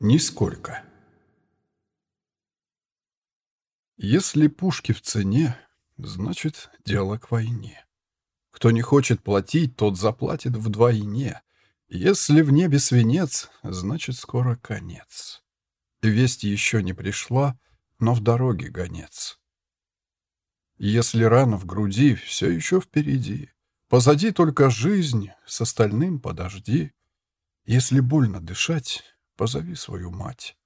Нисколько. Если пушки в цене, значит, дело к войне. Кто не хочет платить, тот заплатит вдвойне. Если в небе свинец, значит, скоро конец. Весть еще не пришла, но в дороге гонец. Если рана в груди, все еще впереди. Позади только жизнь, с остальным подожди. Если больно дышать, позови свою мать.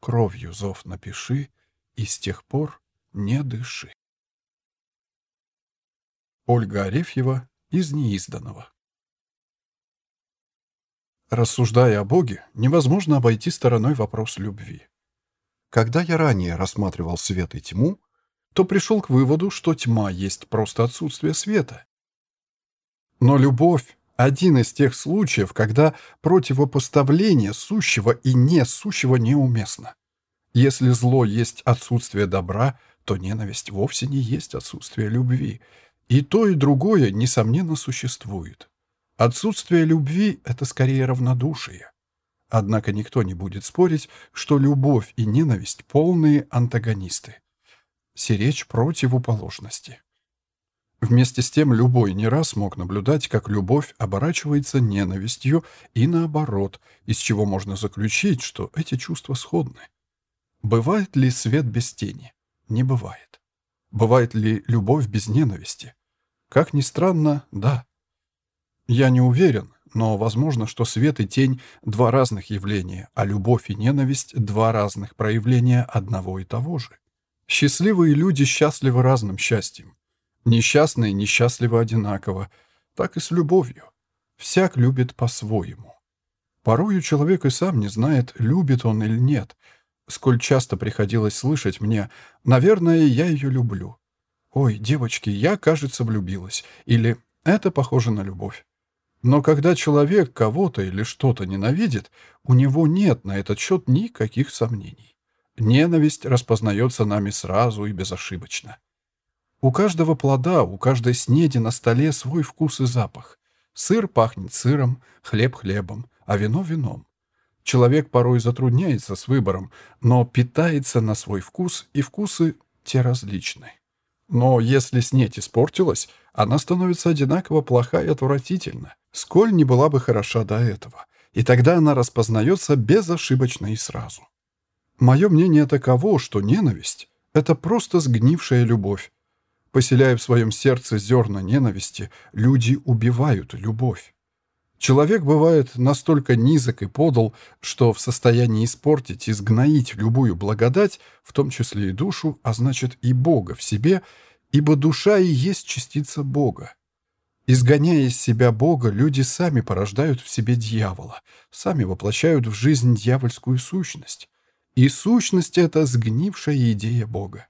Кровью зов напиши, и с тех пор не дыши. Ольга Арефьева из неизданного. Рассуждая о Боге, невозможно обойти стороной вопрос любви. Когда я ранее рассматривал свет и тьму, то пришел к выводу, что тьма есть просто отсутствие света. Но любовь — один из тех случаев, когда противопоставление сущего и несущего неуместно. Если зло есть отсутствие добра, то ненависть вовсе не есть отсутствие любви — и то, и другое, несомненно, существует. Отсутствие любви — это скорее равнодушие. Однако никто не будет спорить, что любовь и ненависть — полные антагонисты. Сиречь противоположности. Вместе с тем любой не раз мог наблюдать, как любовь оборачивается ненавистью и наоборот, из чего можно заключить, что эти чувства сходны. Бывает ли свет без тени? Не бывает. Бывает ли любовь без ненависти? Как ни странно, да. Я не уверен, но возможно, что свет и тень — два разных явления, а любовь и ненависть — два разных проявления одного и того же. Счастливые люди счастливы разным счастьем. Несчастные несчастливы одинаково. Так и с любовью. Всяк любит по-своему. Порою человек и сам не знает, любит он или нет. Сколь часто приходилось слышать мне «Наверное, я ее люблю». «Ой, девочки, я, кажется, влюбилась» или «это похоже на любовь». Но когда человек кого-то или что-то ненавидит, у него нет на этот счет никаких сомнений. Ненависть распознается нами сразу и безошибочно. У каждого плода, у каждой снеди на столе свой вкус и запах. Сыр пахнет сыром, хлеб хлебом, а вино вином. Человек порой затрудняется с выбором, но питается на свой вкус, и вкусы те различны. Но если снеть испортилась, она становится одинаково плоха и отвратительна, сколь не была бы хороша до этого, и тогда она распознается безошибочно и сразу. Мое мнение таково, что ненависть — это просто сгнившая любовь. Поселяя в своем сердце зерна ненависти, люди убивают любовь. Человек бывает настолько низок и подал, что в состоянии испортить и сгноить любую благодать, в том числе и душу, а значит и Бога в себе, ибо душа и есть частица Бога. Изгоняя из себя Бога, люди сами порождают в себе дьявола, сами воплощают в жизнь дьявольскую сущность. И сущность — это сгнившая идея Бога.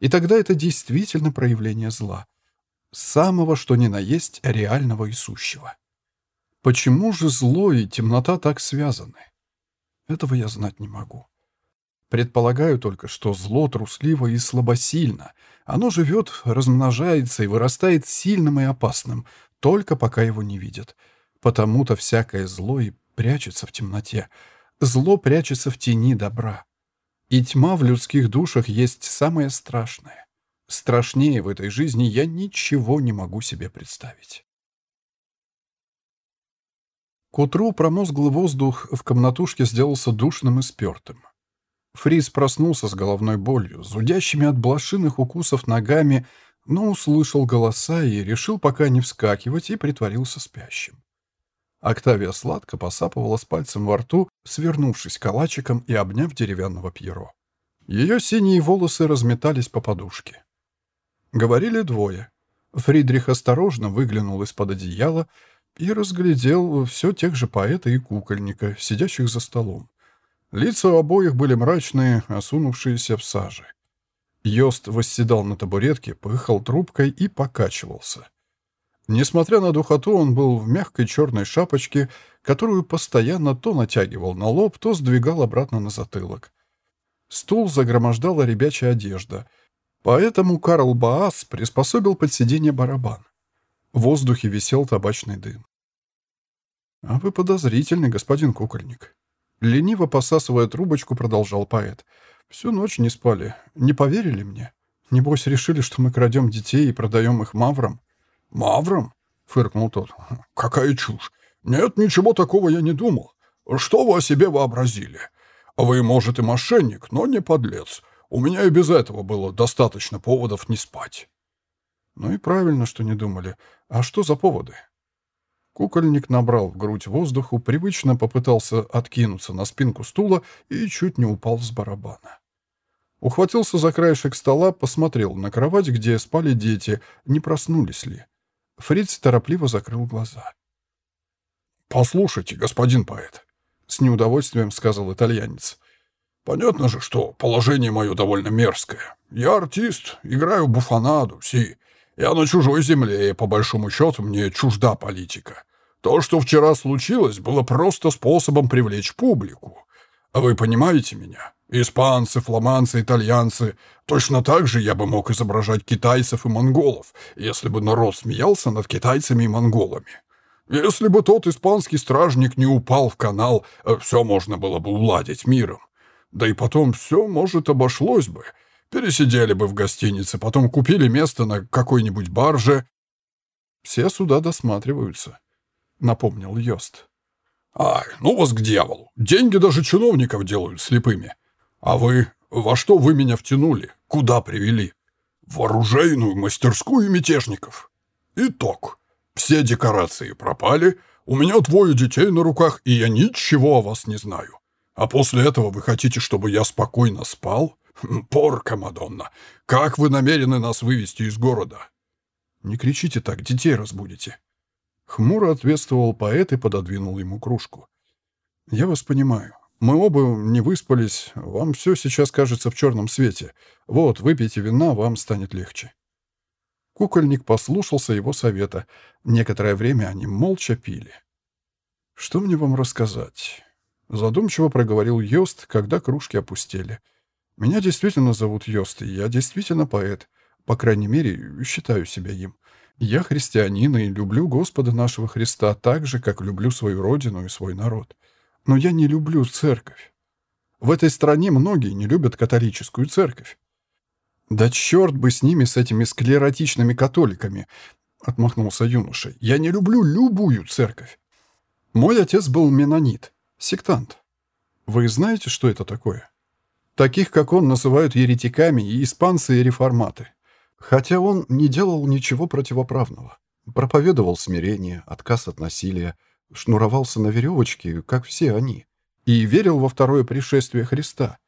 И тогда это действительно проявление зла, самого что ни на есть реального и сущего. Почему же зло и темнота так связаны? Этого я знать не могу. Предполагаю только, что зло трусливо и слабосильно. Оно живет, размножается и вырастает сильным и опасным, только пока его не видят. Потому-то всякое зло и прячется в темноте. Зло прячется в тени добра. И тьма в людских душах есть самое страшное. Страшнее в этой жизни я ничего не могу себе представить. К утру промозглый воздух в комнатушке сделался душным и спертым. Фриз проснулся с головной болью, зудящими от блошиных укусов ногами, но услышал голоса и решил пока не вскакивать и притворился спящим. Октавия сладко посапывала с пальцем во рту, свернувшись калачиком и обняв деревянного Пьеро. Ее синие волосы разметались по подушке. Говорили двое. Фридрих осторожно выглянул из-под одеяла, и разглядел все тех же поэта и кукольника, сидящих за столом. Лица у обоих были мрачные, осунувшиеся в саже. Йост восседал на табуретке, пыхал трубкой и покачивался. Несмотря на духоту, он был в мягкой черной шапочке, которую постоянно то натягивал на лоб, то сдвигал обратно на затылок. Стул загромождала ребячья одежда, поэтому Карл Баас приспособил под сиденье барабан. В воздухе висел табачный дым. «А вы подозрительный, господин кукольник». Лениво посасывая трубочку, продолжал поэт. Всю ночь не спали. Не поверили мне? Небось, решили, что мы крадем детей и продаем их маврам? Маврам? Фыркнул тот. Какая чушь. Нет, ничего такого я не думал. Что вы о себе вообразили? Вы, может, и мошенник, но не подлец. У меня и без этого было достаточно поводов не спать. Ну и правильно, что не думали. А что за поводы? Кукольник набрал в грудь воздуху, привычно попытался откинуться на спинку стула и чуть не упал с барабана. Ухватился за краешек стола, посмотрел на кровать, где спали дети, не проснулись ли. Фриц торопливо закрыл глаза. «Послушайте, господин поэт», — с неудовольствием сказал итальянец. «Понятно же, что положение мое довольно мерзкое. Я артист, играю буфанаду, си. Я на чужой земле, и, по большому счету, мне чужда политика. То, что вчера случилось, было просто способом привлечь публику. А вы понимаете меня? Испанцы, фламандцы, итальянцы. Точно так же я бы мог изображать китайцев и монголов, если бы народ смеялся над китайцами и монголами. Если бы тот испанский стражник не упал в канал, э, все можно было бы уладить миром. Да и потом все, может, обошлось бы. Пересидели бы в гостинице, потом купили место на какой-нибудь барже. Все сюда досматриваются. — напомнил Йост. «Ай, ну вас к дьяволу! Деньги даже чиновников делают слепыми. А вы... Во что вы меня втянули? Куда привели? В оружейную мастерскую мятежников. Итог. Все декорации пропали, у меня двое детей на руках, и я ничего о вас не знаю. А после этого вы хотите, чтобы я спокойно спал? Хм, порка, Мадонна! Как вы намерены нас вывести из города?» «Не кричите так, детей разбудите», Хмуро ответствовал поэт и пододвинул ему кружку. «Я вас понимаю. Мы оба не выспались. Вам все сейчас кажется в черном свете. Вот, выпейте вина, вам станет легче». Кукольник послушался его совета. Некоторое время они молча пили. «Что мне вам рассказать?» Задумчиво проговорил Йост, когда кружки опустели. «Меня действительно зовут Йост, и я действительно поэт. По крайней мере, считаю себя им. Я христианин и люблю Господа нашего Христа так же, как люблю свою родину и свой народ. Но я не люблю церковь. В этой стране многие не любят католическую церковь. «Да черт бы с ними, с этими склеротичными католиками!» — отмахнулся юноша. «Я не люблю любую церковь. Мой отец был менонит, сектант. Вы знаете, что это такое? Таких, как он, называют еретиками и испанцы и реформаты. Хотя он не делал ничего противоправного. Проповедовал смирение, отказ от насилия, шнуровался на веревочке, как все они, и верил во второе пришествие Христа.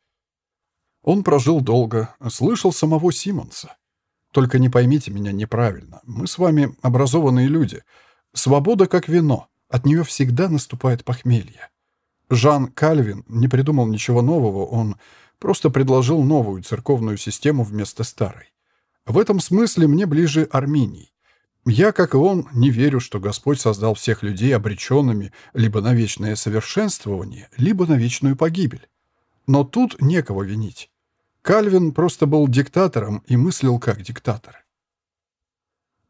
Он прожил долго, слышал самого Симонса. Только не поймите меня неправильно. Мы с вами образованные люди. Свобода как вино. От нее всегда наступает похмелье. Жан Кальвин не придумал ничего нового, он просто предложил новую церковную систему вместо старой. В этом смысле мне ближе Армений. Я, как и он, не верю, что Господь создал всех людей обреченными либо на вечное совершенствование, либо на вечную погибель. Но тут некого винить. Кальвин просто был диктатором и мыслил как диктатор.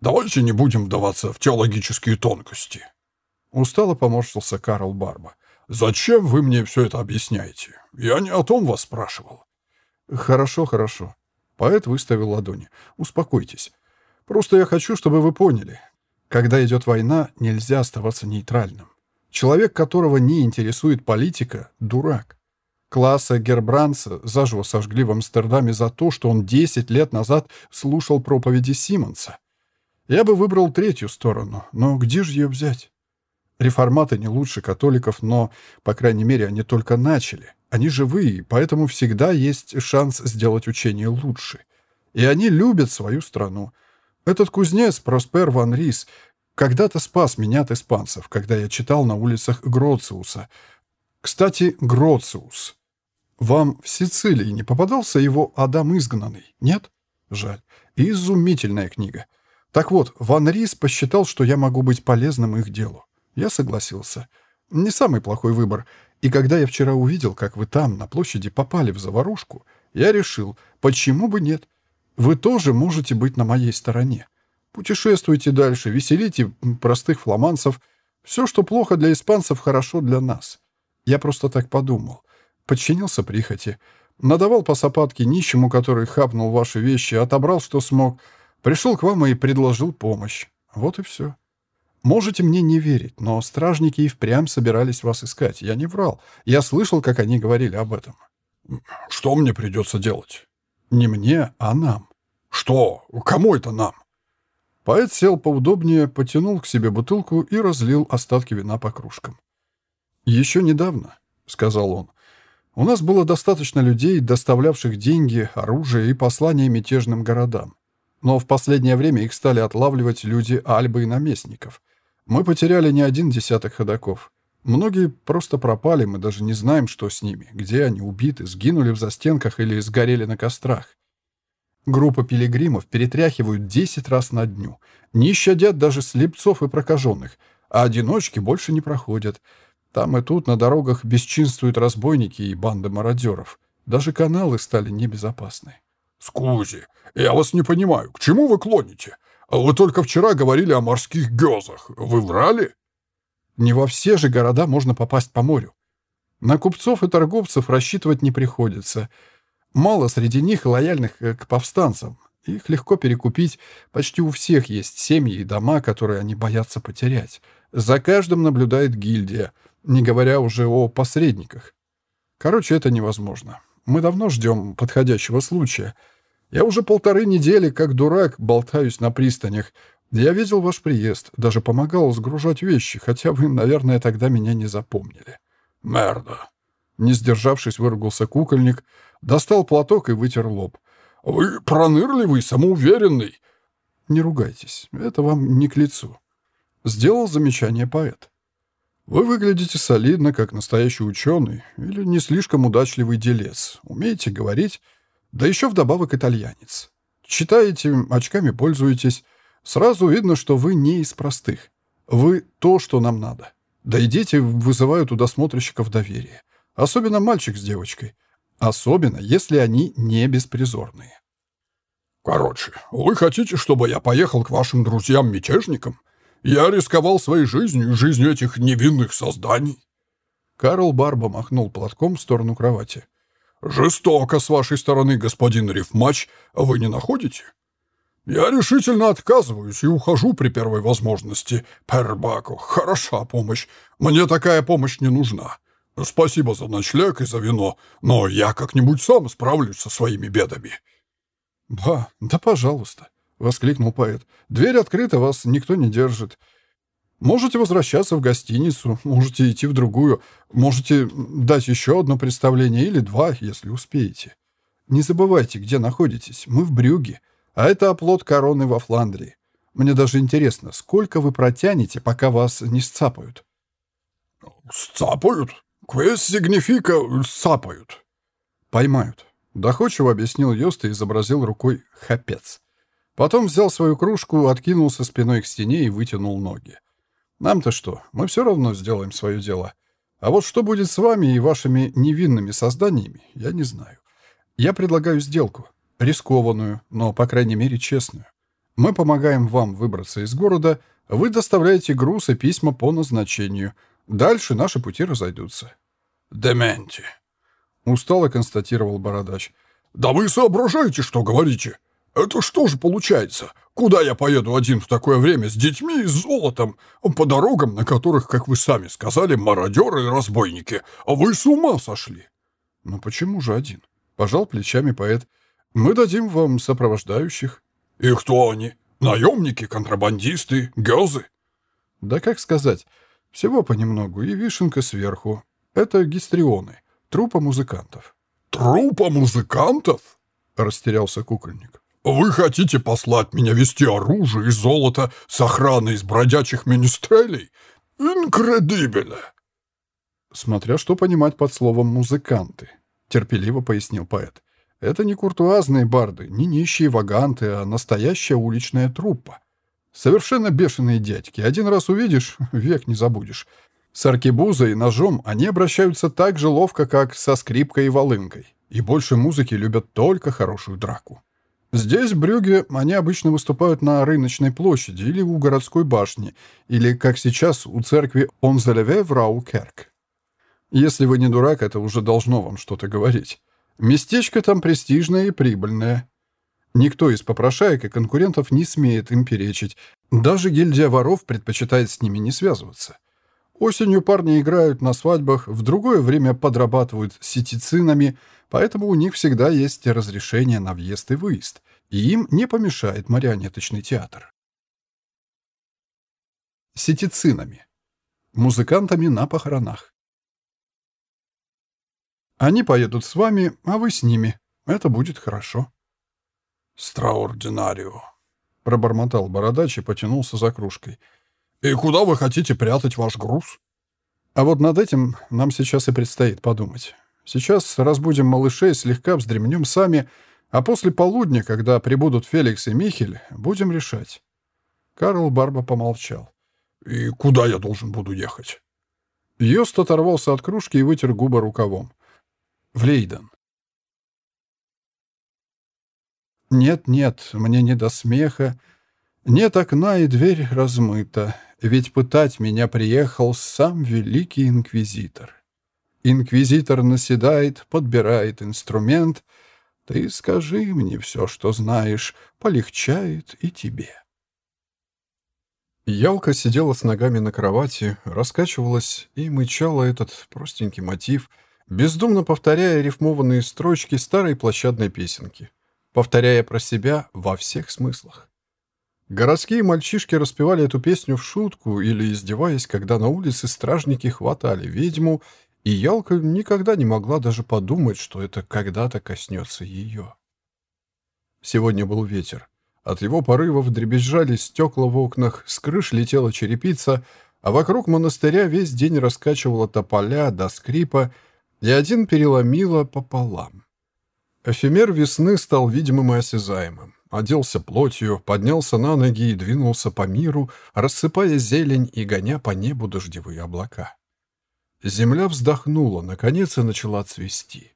«Давайте не будем вдаваться в теологические тонкости», — устало поморщился Карл Барба. «Зачем вы мне все это объясняете? Я не о том вас спрашивал». «Хорошо, хорошо. Поэт выставил ладони. «Успокойтесь. Просто я хочу, чтобы вы поняли. Когда идет война, нельзя оставаться нейтральным. Человек, которого не интересует политика, — дурак. Класса Гербранца заживо сожгли в Амстердаме за то, что он 10 лет назад слушал проповеди Симонса. Я бы выбрал третью сторону, но где же ее взять? Реформаты не лучше католиков, но, по крайней мере, они только начали. Они живые, поэтому всегда есть шанс сделать учение лучше. И они любят свою страну. Этот кузнец, Проспер Ван Рис, когда-то спас меня от испанцев, когда я читал на улицах Гроциуса. Кстати, Гроциус. Вам в Сицилии не попадался его «Адам изгнанный», нет? Жаль. Изумительная книга. Так вот, Ван Рис посчитал, что я могу быть полезным их делу. Я согласился. Не самый плохой выбор. И когда я вчера увидел, как вы там, на площади, попали в заварушку, я решил, почему бы нет? Вы тоже можете быть на моей стороне. Путешествуйте дальше, веселите простых фламандцев. Все, что плохо для испанцев, хорошо для нас. Я просто так подумал. Подчинился прихоти. Надавал по сапатке нищему, который хапнул ваши вещи, отобрал, что смог. Пришел к вам и предложил помощь. Вот и все. Можете мне не верить, но стражники и впрямь собирались вас искать. Я не врал. Я слышал, как они говорили об этом. Что мне придется делать? Не мне, а нам. Что? Кому это нам? Поэт сел поудобнее, потянул к себе бутылку и разлил остатки вина по кружкам. «Еще недавно», — сказал он, — «у нас было достаточно людей, доставлявших деньги, оружие и послания мятежным городам. Но в последнее время их стали отлавливать люди Альбы и наместников. Мы потеряли не один десяток ходаков. Многие просто пропали, мы даже не знаем, что с ними, где они убиты, сгинули в застенках или сгорели на кострах. Группа пилигримов перетряхивают 10 раз на дню, не щадят даже слепцов и прокаженных, а одиночки больше не проходят. Там и тут на дорогах бесчинствуют разбойники и банды мародеров. Даже каналы стали небезопасны. «Скузи, я вас не понимаю, к чему вы клоните? Вы только вчера говорили о морских гёзах. Вы врали?» Не во все же города можно попасть по морю. На купцов и торговцев рассчитывать не приходится. Мало среди них лояльных э, к повстанцам. Их легко перекупить. Почти у всех есть семьи и дома, которые они боятся потерять. За каждым наблюдает гильдия, не говоря уже о посредниках. Короче, это невозможно. Мы давно ждем подходящего случая. Я уже полторы недели, как дурак, болтаюсь на пристанях. Я видел ваш приезд, даже помогал сгружать вещи, хотя вы, наверное, тогда меня не запомнили. Мерда. Не сдержавшись, выругался кукольник, достал платок и вытер лоб. Вы пронырливый, самоуверенный. Не ругайтесь, это вам не к лицу. Сделал замечание поэт. Вы выглядите солидно, как настоящий ученый или не слишком удачливый делец. Умеете говорить, да еще вдобавок итальянец. Читаете, очками пользуетесь. Сразу видно, что вы не из простых. Вы то, что нам надо. Да и дети вызывают у досмотрщиков доверие. Особенно мальчик с девочкой. Особенно, если они не беспризорные. Короче, вы хотите, чтобы я поехал к вашим друзьям-мятежникам? Я рисковал своей жизнью и жизнью этих невинных созданий. Карл Барба махнул платком в сторону кровати. «Жестоко с вашей стороны, господин Рифмач, вы не находите? Я решительно отказываюсь и ухожу при первой возможности. Пербаку, хороша помощь. Мне такая помощь не нужна. Спасибо за ночлег и за вино, но я как-нибудь сам справлюсь со своими бедами». «Ба, да пожалуйста», — воскликнул поэт. «Дверь открыта, вас никто не держит. Можете возвращаться в гостиницу, можете идти в другую, можете дать еще одно представление или два, если успеете. Не забывайте, где находитесь. Мы в Брюге, а это оплот короны во Фландрии. Мне даже интересно, сколько вы протянете, пока вас не сцапают?» «Сцапают? Квес сигнифика сцапают?» «Поймают», — доходчиво объяснил Йост и изобразил рукой «хапец». Потом взял свою кружку, откинулся спиной к стене и вытянул ноги. Нам-то что? Мы все равно сделаем свое дело. А вот что будет с вами и вашими невинными созданиями, я не знаю. Я предлагаю сделку. Рискованную, но, по крайней мере, честную. Мы помогаем вам выбраться из города, вы доставляете груз и письма по назначению. Дальше наши пути разойдутся. «Дементи», — устало констатировал Бородач. «Да вы соображаете, что говорите? Это что же получается? Куда я поеду один в такое время с детьми и с золотом? По дорогам, на которых, как вы сами сказали, мародеры и разбойники. А вы с ума сошли!» «Ну почему же один?» — пожал плечами поэт. «Мы дадим вам сопровождающих». «И кто они? Наемники, контрабандисты, гёзы?» «Да как сказать. Всего понемногу, и вишенка сверху. Это гистрионы, трупа музыкантов». «Трупа музыкантов?» — растерялся кукольник. «Вы хотите послать меня вести оружие и золото с охраной из бродячих министрелей? Инкредибеле!» «Смотря что понимать под словом «музыканты», — терпеливо пояснил поэт. «Это не куртуазные барды, не нищие ваганты, а настоящая уличная труппа. Совершенно бешеные дядьки. Один раз увидишь — век не забудешь. С аркебузой и ножом они обращаются так же ловко, как со скрипкой и волынкой. И больше музыки любят только хорошую драку. Здесь, в Брюге, они обычно выступают на рыночной площади или у городской башни, или, как сейчас, у церкви Онзелеве в Раукерк. Если вы не дурак, это уже должно вам что-то говорить. Местечко там престижное и прибыльное. Никто из попрошаек и конкурентов не смеет им перечить. Даже гильдия воров предпочитает с ними не связываться. Осенью парни играют на свадьбах, в другое время подрабатывают сетицинами, поэтому у них всегда есть разрешение на въезд и выезд, и им не помешает марионеточный театр. Сетицинами. Музыкантами на похоронах. Они поедут с вами, а вы с ними. Это будет хорошо. «Страординарио», — пробормотал бородач и потянулся за кружкой. «И куда вы хотите прятать ваш груз?» «А вот над этим нам сейчас и предстоит подумать. Сейчас разбудим малышей, слегка вздремнем сами, а после полудня, когда прибудут Феликс и Михель, будем решать». Карл Барба помолчал. «И куда я должен буду ехать?» Йост оторвался от кружки и вытер губы рукавом. «В Лейден». Нет, нет, мне не до смеха. Нет окна, и дверь размыта. Ведь пытать меня приехал сам великий инквизитор. Инквизитор наседает, подбирает инструмент. Ты скажи мне все, что знаешь, полегчает и тебе. Ялка сидела с ногами на кровати, раскачивалась и мычала этот простенький мотив, бездумно повторяя рифмованные строчки старой площадной песенки повторяя про себя во всех смыслах. Городские мальчишки распевали эту песню в шутку или издеваясь, когда на улице стражники хватали ведьму, и Ялка никогда не могла даже подумать, что это когда-то коснется ее. Сегодня был ветер. От его порывов дребезжали стекла в окнах, с крыш летела черепица, а вокруг монастыря весь день раскачивала тополя до скрипа, и один переломила пополам. Эфемер весны стал видимым и осязаемым. Оделся плотью, поднялся на ноги и двинулся по миру, рассыпая зелень и гоня по небу дождевые облака. Земля вздохнула, наконец, и начала цвести.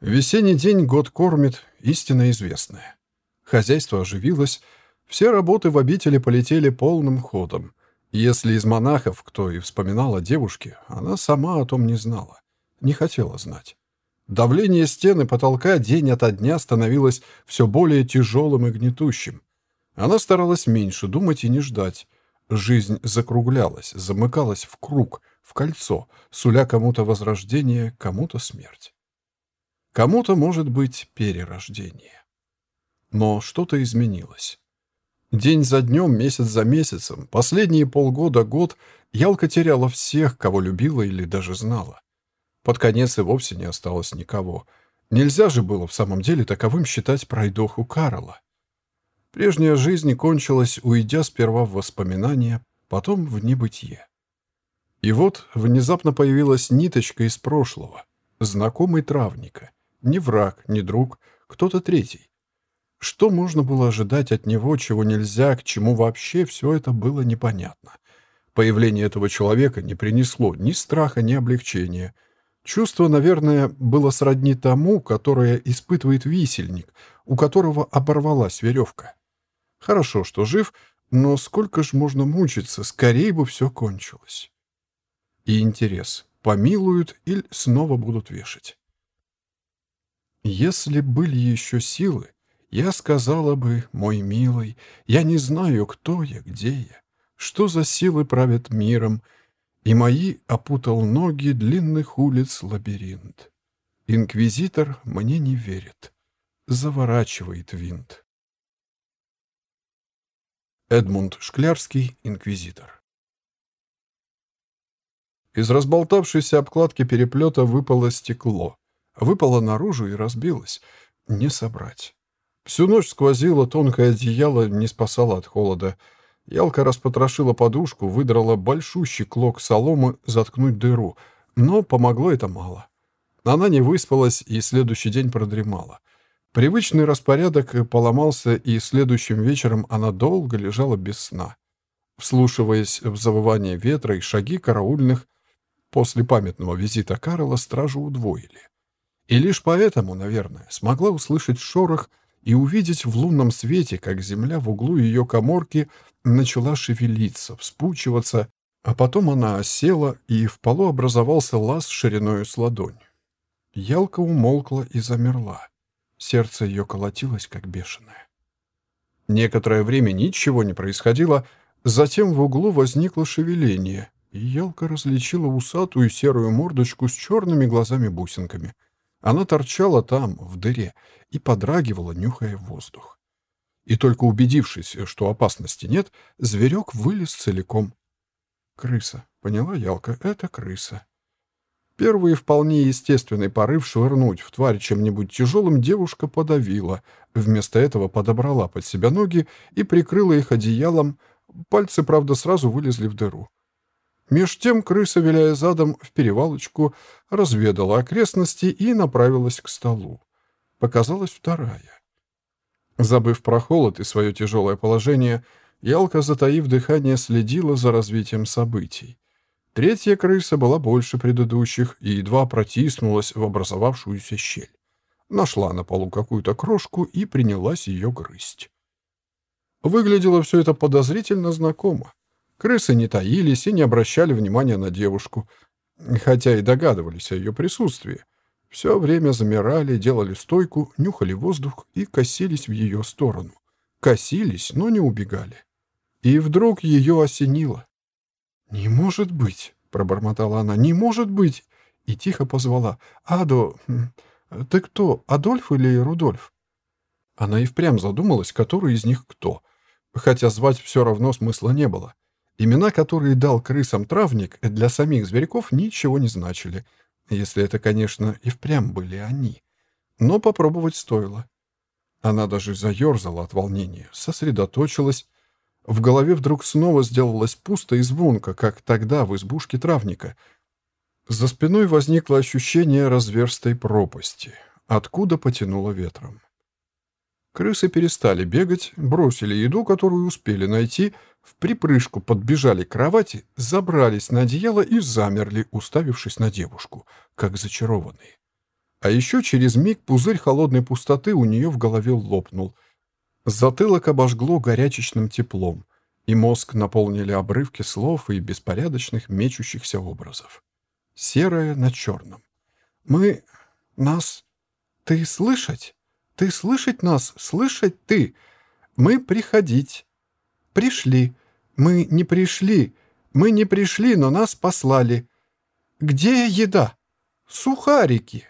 Весенний день год кормит, истинно известная. Хозяйство оживилось, все работы в обители полетели полным ходом. Если из монахов кто и вспоминал о девушке, она сама о том не знала, не хотела знать. Давление стены потолка день ото дня становилось все более тяжелым и гнетущим. Она старалась меньше думать и не ждать. Жизнь закруглялась, замыкалась в круг, в кольцо, суля кому-то возрождение, кому-то смерть. Кому-то, может быть, перерождение. Но что-то изменилось. День за днем, месяц за месяцем, последние полгода, год Ялка теряла всех, кого любила или даже знала. Под конец и вовсе не осталось никого. Нельзя же было в самом деле таковым считать пройдоху Карла. Прежняя жизнь кончилась, уйдя сперва в воспоминания, потом в небытие. И вот внезапно появилась ниточка из прошлого, знакомый травника. Не враг, не друг, кто-то третий. Что можно было ожидать от него, чего нельзя, к чему вообще все это было непонятно. Появление этого человека не принесло ни страха, ни облегчения — Чувство, наверное, было сродни тому, которое испытывает висельник, у которого оборвалась веревка. Хорошо, что жив, но сколько ж можно мучиться, скорее бы все кончилось. И интерес, помилуют или снова будут вешать. Если были еще силы, я сказала бы, мой милый, я не знаю, кто я, где я, что за силы правят миром, и мои опутал ноги длинных улиц лабиринт. Инквизитор мне не верит. Заворачивает винт. Эдмунд Шклярский, инквизитор. Из разболтавшейся обкладки переплета выпало стекло. Выпало наружу и разбилось. Не собрать. Всю ночь сквозило тонкое одеяло, не спасало от холода. Ялка распотрошила подушку, выдрала большущий клок соломы заткнуть дыру, но помогло это мало. Она не выспалась и следующий день продремала. Привычный распорядок поломался, и следующим вечером она долго лежала без сна. Вслушиваясь в завывание ветра и шаги караульных, после памятного визита Карла стражу удвоили. И лишь поэтому, наверное, смогла услышать шорох и увидеть в лунном свете, как земля в углу ее коморки начала шевелиться, вспучиваться, А потом она осела, и в полу образовался лаз шириною с ладонь. Ялка умолкла и замерла. Сердце ее колотилось, как бешеное. Некоторое время ничего не происходило, затем в углу возникло шевеление, и Ялка различила усатую серую мордочку с черными глазами-бусинками. Она торчала там, в дыре, и подрагивала, нюхая воздух. И только убедившись, что опасности нет, зверек вылез целиком. «Крыса», — поняла Ялка, — «это крыса». Первый вполне естественный порыв швырнуть в тварь чем-нибудь тяжелым девушка подавила. Вместо этого подобрала под себя ноги и прикрыла их одеялом. Пальцы, правда, сразу вылезли в дыру. Меж тем крыса, виляя задом в перевалочку, разведала окрестности и направилась к столу. Показалась вторая. Забыв про холод и свое тяжелое положение, Ялка, затаив дыхание, следила за развитием событий. Третья крыса была больше предыдущих и едва протиснулась в образовавшуюся щель. Нашла на полу какую-то крошку и принялась ее грызть. Выглядело все это подозрительно знакомо. Крысы не таились и не обращали внимания на девушку, хотя и догадывались о ее присутствии. Все время замирали, делали стойку, нюхали воздух и косились в ее сторону. Косились, но не убегали. И вдруг ее осенило. «Не может быть!» — пробормотала она. «Не может быть!» И тихо позвала. «Адо, ты кто, Адольф или Рудольф?» Она и впрямь задумалась, который из них кто. Хотя звать все равно смысла не было. Имена, которые дал крысам травник, для самих зверьков ничего не значили. Если это, конечно, и впрямь были они. Но попробовать стоило. Она даже заерзала от волнения, сосредоточилась, в голове вдруг снова сделалось пусто и звонко, как тогда в избушке травника. За спиной возникло ощущение разверстой пропасти, откуда потянуло ветром. Крысы перестали бегать, бросили еду, которую успели найти, в припрыжку подбежали к кровати, забрались на одеяло и замерли, уставившись на девушку, как зачарованные. А еще через миг пузырь холодной пустоты у нее в голове лопнул — Затылок обожгло горячечным теплом, и мозг наполнили обрывки слов и беспорядочных мечущихся образов. Серое на черном. «Мы... нас... Ты слышать? Ты слышать нас? Слышать ты? Мы приходить. Пришли. Мы не пришли. Мы не пришли, но нас послали. Где еда? Сухарики.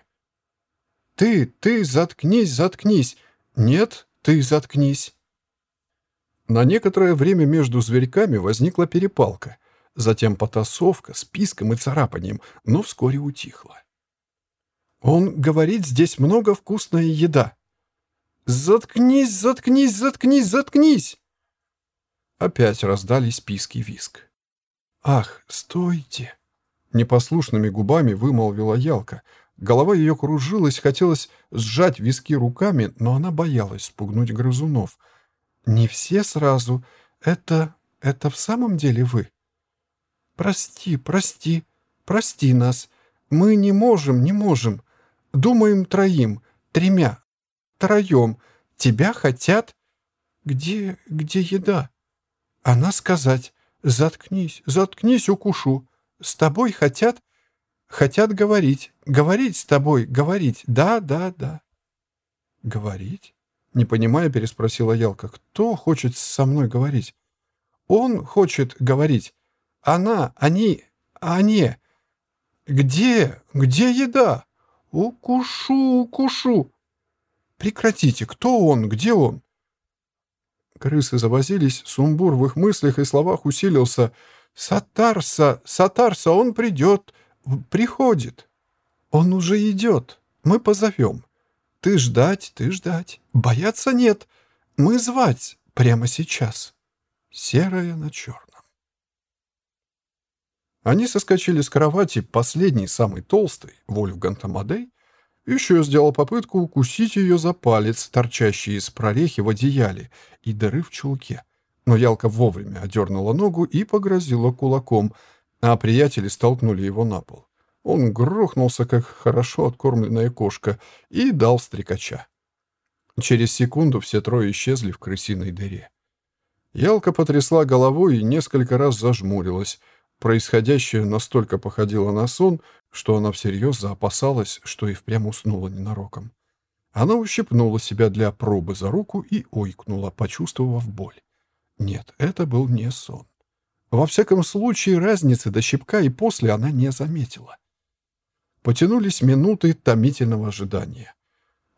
Ты, ты, заткнись, заткнись. Нет, «Ты заткнись!» На некоторое время между зверьками возникла перепалка, затем потасовка с писком и царапанием, но вскоре утихла. «Он говорит, здесь много вкусная еда!» «Заткнись, заткнись, заткнись, заткнись!» Опять раздались писки виск. «Ах, стойте!» Непослушными губами вымолвила Ялка, Голова ее кружилась, хотелось сжать виски руками, но она боялась спугнуть грызунов. «Не все сразу. Это... это в самом деле вы?» «Прости, прости, прости нас. Мы не можем, не можем. Думаем троим, тремя, троем. Тебя хотят...» «Где... где еда?» «Она сказать. Заткнись, заткнись, укушу. С тобой хотят...» Хотят говорить. Говорить с тобой, говорить. Да, да, да. Говорить? Не понимая, переспросила Ялка. Кто хочет со мной говорить? Он хочет говорить. Она, они, они. Где? Где еда? Укушу, укушу. Прекратите. Кто он? Где он? Крысы завозились, сумбур в их мыслях и словах усилился. «Сатарса! Сатарса! Он придет! приходит. Он уже идет. Мы позовем. Ты ждать, ты ждать. Бояться нет. Мы звать прямо сейчас. Серое на черном. Они соскочили с кровати, последний, самый толстый, Вольфганг Тамадей, еще сделал попытку укусить ее за палец, торчащий из прорехи в одеяле и дыры в чулке. Но Ялка вовремя одернула ногу и погрозила кулаком — а приятели столкнули его на пол. Он грохнулся, как хорошо откормленная кошка, и дал стрекача. Через секунду все трое исчезли в крысиной дыре. Ялка потрясла головой и несколько раз зажмурилась. Происходящее настолько походило на сон, что она всерьез заопасалась, что и впрямь уснула ненароком. Она ущипнула себя для пробы за руку и ойкнула, почувствовав боль. Нет, это был не сон. Во всяком случае, разницы до щипка и после она не заметила. Потянулись минуты томительного ожидания.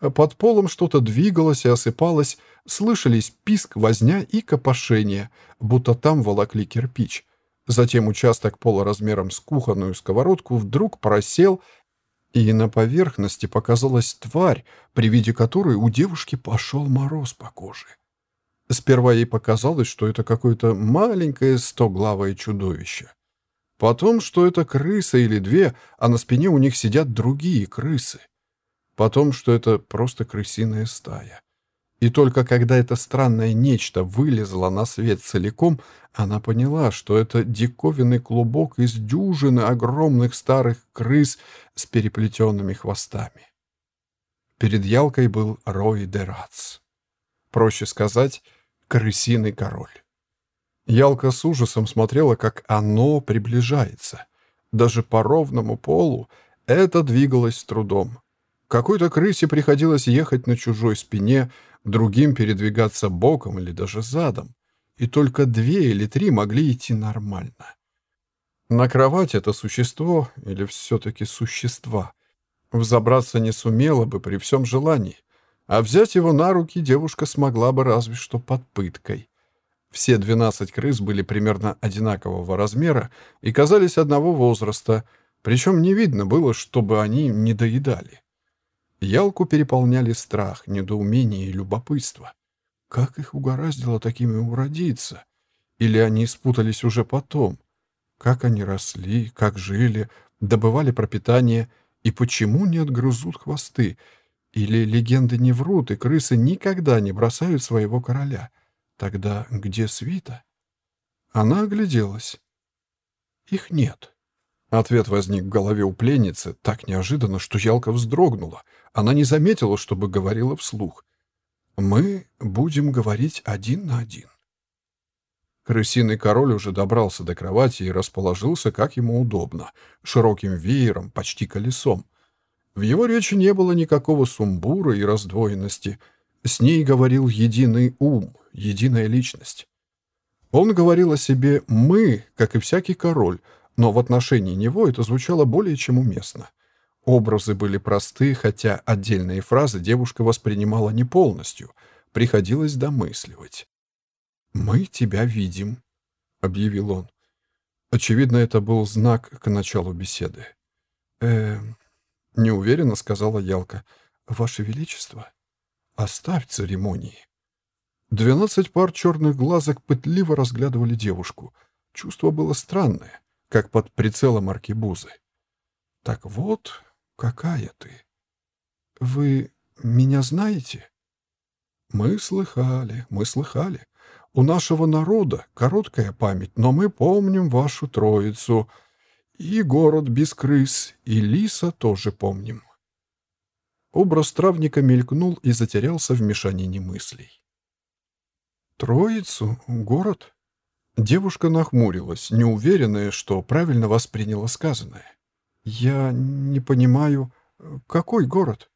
Под полом что-то двигалось и осыпалось, слышались писк, возня и копошение, будто там волокли кирпич. Затем участок пола размером с кухонную сковородку вдруг просел, и на поверхности показалась тварь, при виде которой у девушки пошел мороз по коже. Сперва ей показалось, что это какое-то маленькое стоглавое чудовище. Потом, что это крыса или две, а на спине у них сидят другие крысы. Потом, что это просто крысиная стая. И только когда это странное нечто вылезло на свет целиком, она поняла, что это диковинный клубок из дюжины огромных старых крыс с переплетенными хвостами. Перед Ялкой был Рой Дерац. Проще сказать, крысиный король. Ялка с ужасом смотрела, как оно приближается. Даже по ровному полу это двигалось с трудом. Какой-то крысе приходилось ехать на чужой спине, другим передвигаться боком или даже задом. И только две или три могли идти нормально. На кровать это существо, или все-таки существа, взобраться не сумело бы при всем желании, а взять его на руки девушка смогла бы разве что под пыткой. Все двенадцать крыс были примерно одинакового размера и казались одного возраста, причем не видно было, чтобы они не доедали. Ялку переполняли страх, недоумение и любопытство. Как их угораздило такими уродиться? Или они спутались уже потом? Как они росли, как жили, добывали пропитание, и почему не отгрызут хвосты — или легенды не врут, и крысы никогда не бросают своего короля? Тогда где свита? Она огляделась. Их нет. Ответ возник в голове у пленницы так неожиданно, что Ялка вздрогнула. Она не заметила, чтобы говорила вслух. «Мы будем говорить один на один». Крысиный король уже добрался до кровати и расположился, как ему удобно, широким веером, почти колесом. В его речи не было никакого сумбура и раздвоенности. С ней говорил единый ум, единая личность. Он говорил о себе «мы», как и всякий король, но в отношении него это звучало более чем уместно. Образы были просты, хотя отдельные фразы девушка воспринимала не полностью, приходилось домысливать. «Мы тебя видим», — объявил он. Очевидно, это был знак к началу беседы. «Э, — неуверенно сказала Ялка. «Ваше Величество, оставь церемонии». Двенадцать пар черных глазок пытливо разглядывали девушку. Чувство было странное, как под прицелом аркебузы. «Так вот, какая ты. Вы меня знаете?» «Мы слыхали, мы слыхали. У нашего народа короткая память, но мы помним вашу троицу — и город без крыс, и лиса тоже помним. Образ травника мелькнул и затерялся в мешанине мыслей. «Троицу? Город?» Девушка нахмурилась, неуверенная, что правильно восприняла сказанное. «Я не понимаю, какой город?»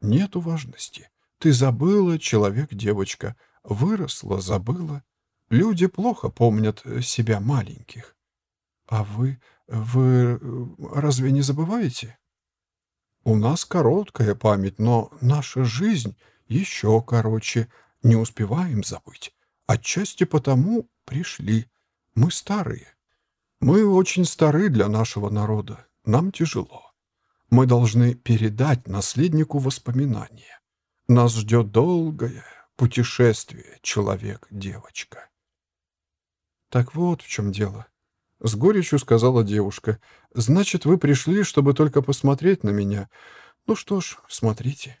«Нету важности. Ты забыла, человек-девочка. Выросла, забыла. Люди плохо помнят себя маленьких. А вы вы э, разве не забываете? У нас короткая память, но наша жизнь еще короче. Не успеваем забыть. Отчасти потому пришли. Мы старые. Мы очень стары для нашего народа. Нам тяжело. Мы должны передать наследнику воспоминания. Нас ждет долгое путешествие, человек-девочка. Так вот в чем дело. С горечью сказала девушка. «Значит, вы пришли, чтобы только посмотреть на меня. Ну что ж, смотрите».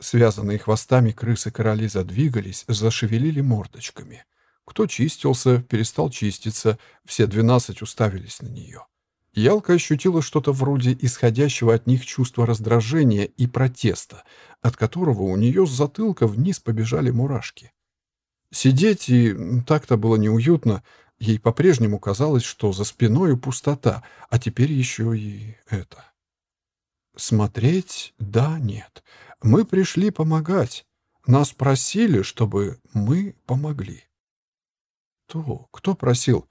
Связанные хвостами крысы-короли задвигались, зашевелили мордочками. Кто чистился, перестал чиститься, все двенадцать уставились на нее. Ялка ощутила что-то вроде исходящего от них чувства раздражения и протеста, от которого у нее с затылка вниз побежали мурашки. Сидеть и так-то было неуютно, Ей по-прежнему казалось, что за спиной пустота, а теперь еще и это. Смотреть? Да, нет. Мы пришли помогать. Нас просили, чтобы мы помогли. Кто? Кто просил?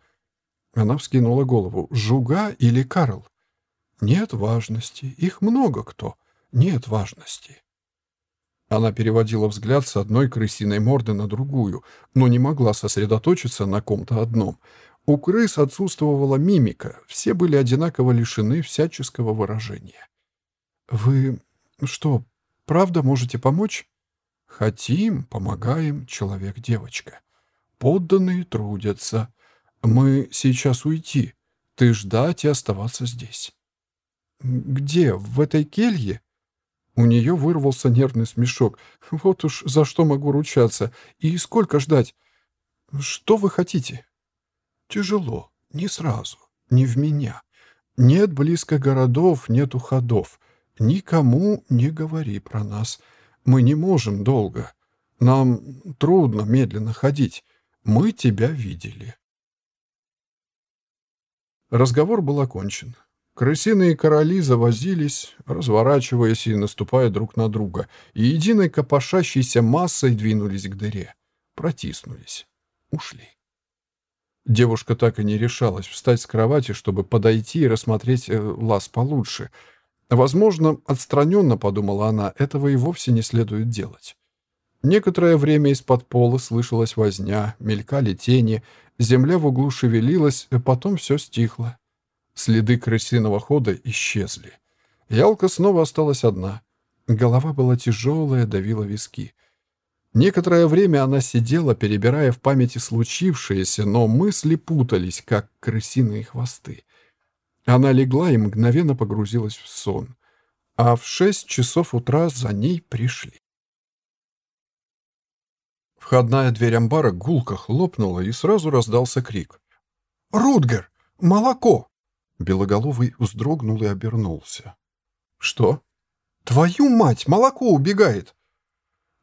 Она вскинула голову. Жуга или Карл? Нет важности. Их много кто. Нет важности. Она переводила взгляд с одной крысиной морды на другую, но не могла сосредоточиться на ком-то одном. У крыс отсутствовала мимика, все были одинаково лишены всяческого выражения. «Вы что, правда можете помочь?» «Хотим, помогаем, человек-девочка. Подданные трудятся. Мы сейчас уйти. Ты ждать и оставаться здесь». «Где? В этой келье?» У нее вырвался нервный смешок. «Вот уж за что могу ручаться. И сколько ждать? Что вы хотите?» «Тяжело. Не сразу. Не в меня. Нет близко городов, нету ходов. Никому не говори про нас. Мы не можем долго. Нам трудно медленно ходить. Мы тебя видели». Разговор был окончен. Крысиные короли завозились, разворачиваясь и наступая друг на друга, и единой копошащейся массой двинулись к дыре. Протиснулись. Ушли. Девушка так и не решалась встать с кровати, чтобы подойти и рассмотреть э, лаз получше. Возможно, отстраненно, подумала она, этого и вовсе не следует делать. Некоторое время из-под пола слышалась возня, мелькали тени, земля в углу шевелилась, а потом все стихло. Следы крысиного хода исчезли. Ялка снова осталась одна. Голова была тяжелая, давила виски. Некоторое время она сидела, перебирая в памяти случившееся, но мысли путались, как крысиные хвосты. Она легла и мгновенно погрузилась в сон. А в шесть часов утра за ней пришли. Входная дверь амбара гулко хлопнула, и сразу раздался крик. «Рутгер! Молоко!» Белоголовый вздрогнул и обернулся. «Что?» «Твою мать! Молоко убегает!»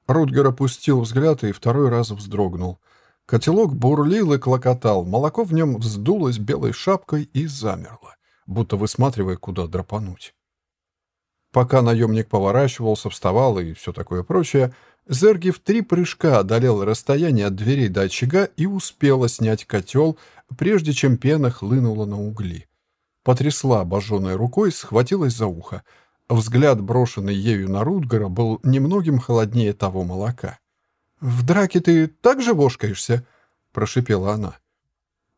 Рутгер опустил взгляд и второй раз вздрогнул. Котелок бурлил и клокотал, молоко в нем вздулось белой шапкой и замерло, будто высматривая, куда драпануть. Пока наемник поворачивался, вставал и все такое прочее, Зерги в три прыжка одолел расстояние от дверей до очага и успела снять котел, прежде чем пена хлынула на угли потрясла обожженной рукой, схватилась за ухо. Взгляд, брошенный ею на Рутгера, был немногим холоднее того молока. «В драке ты так же вошкаешься?» — прошипела она.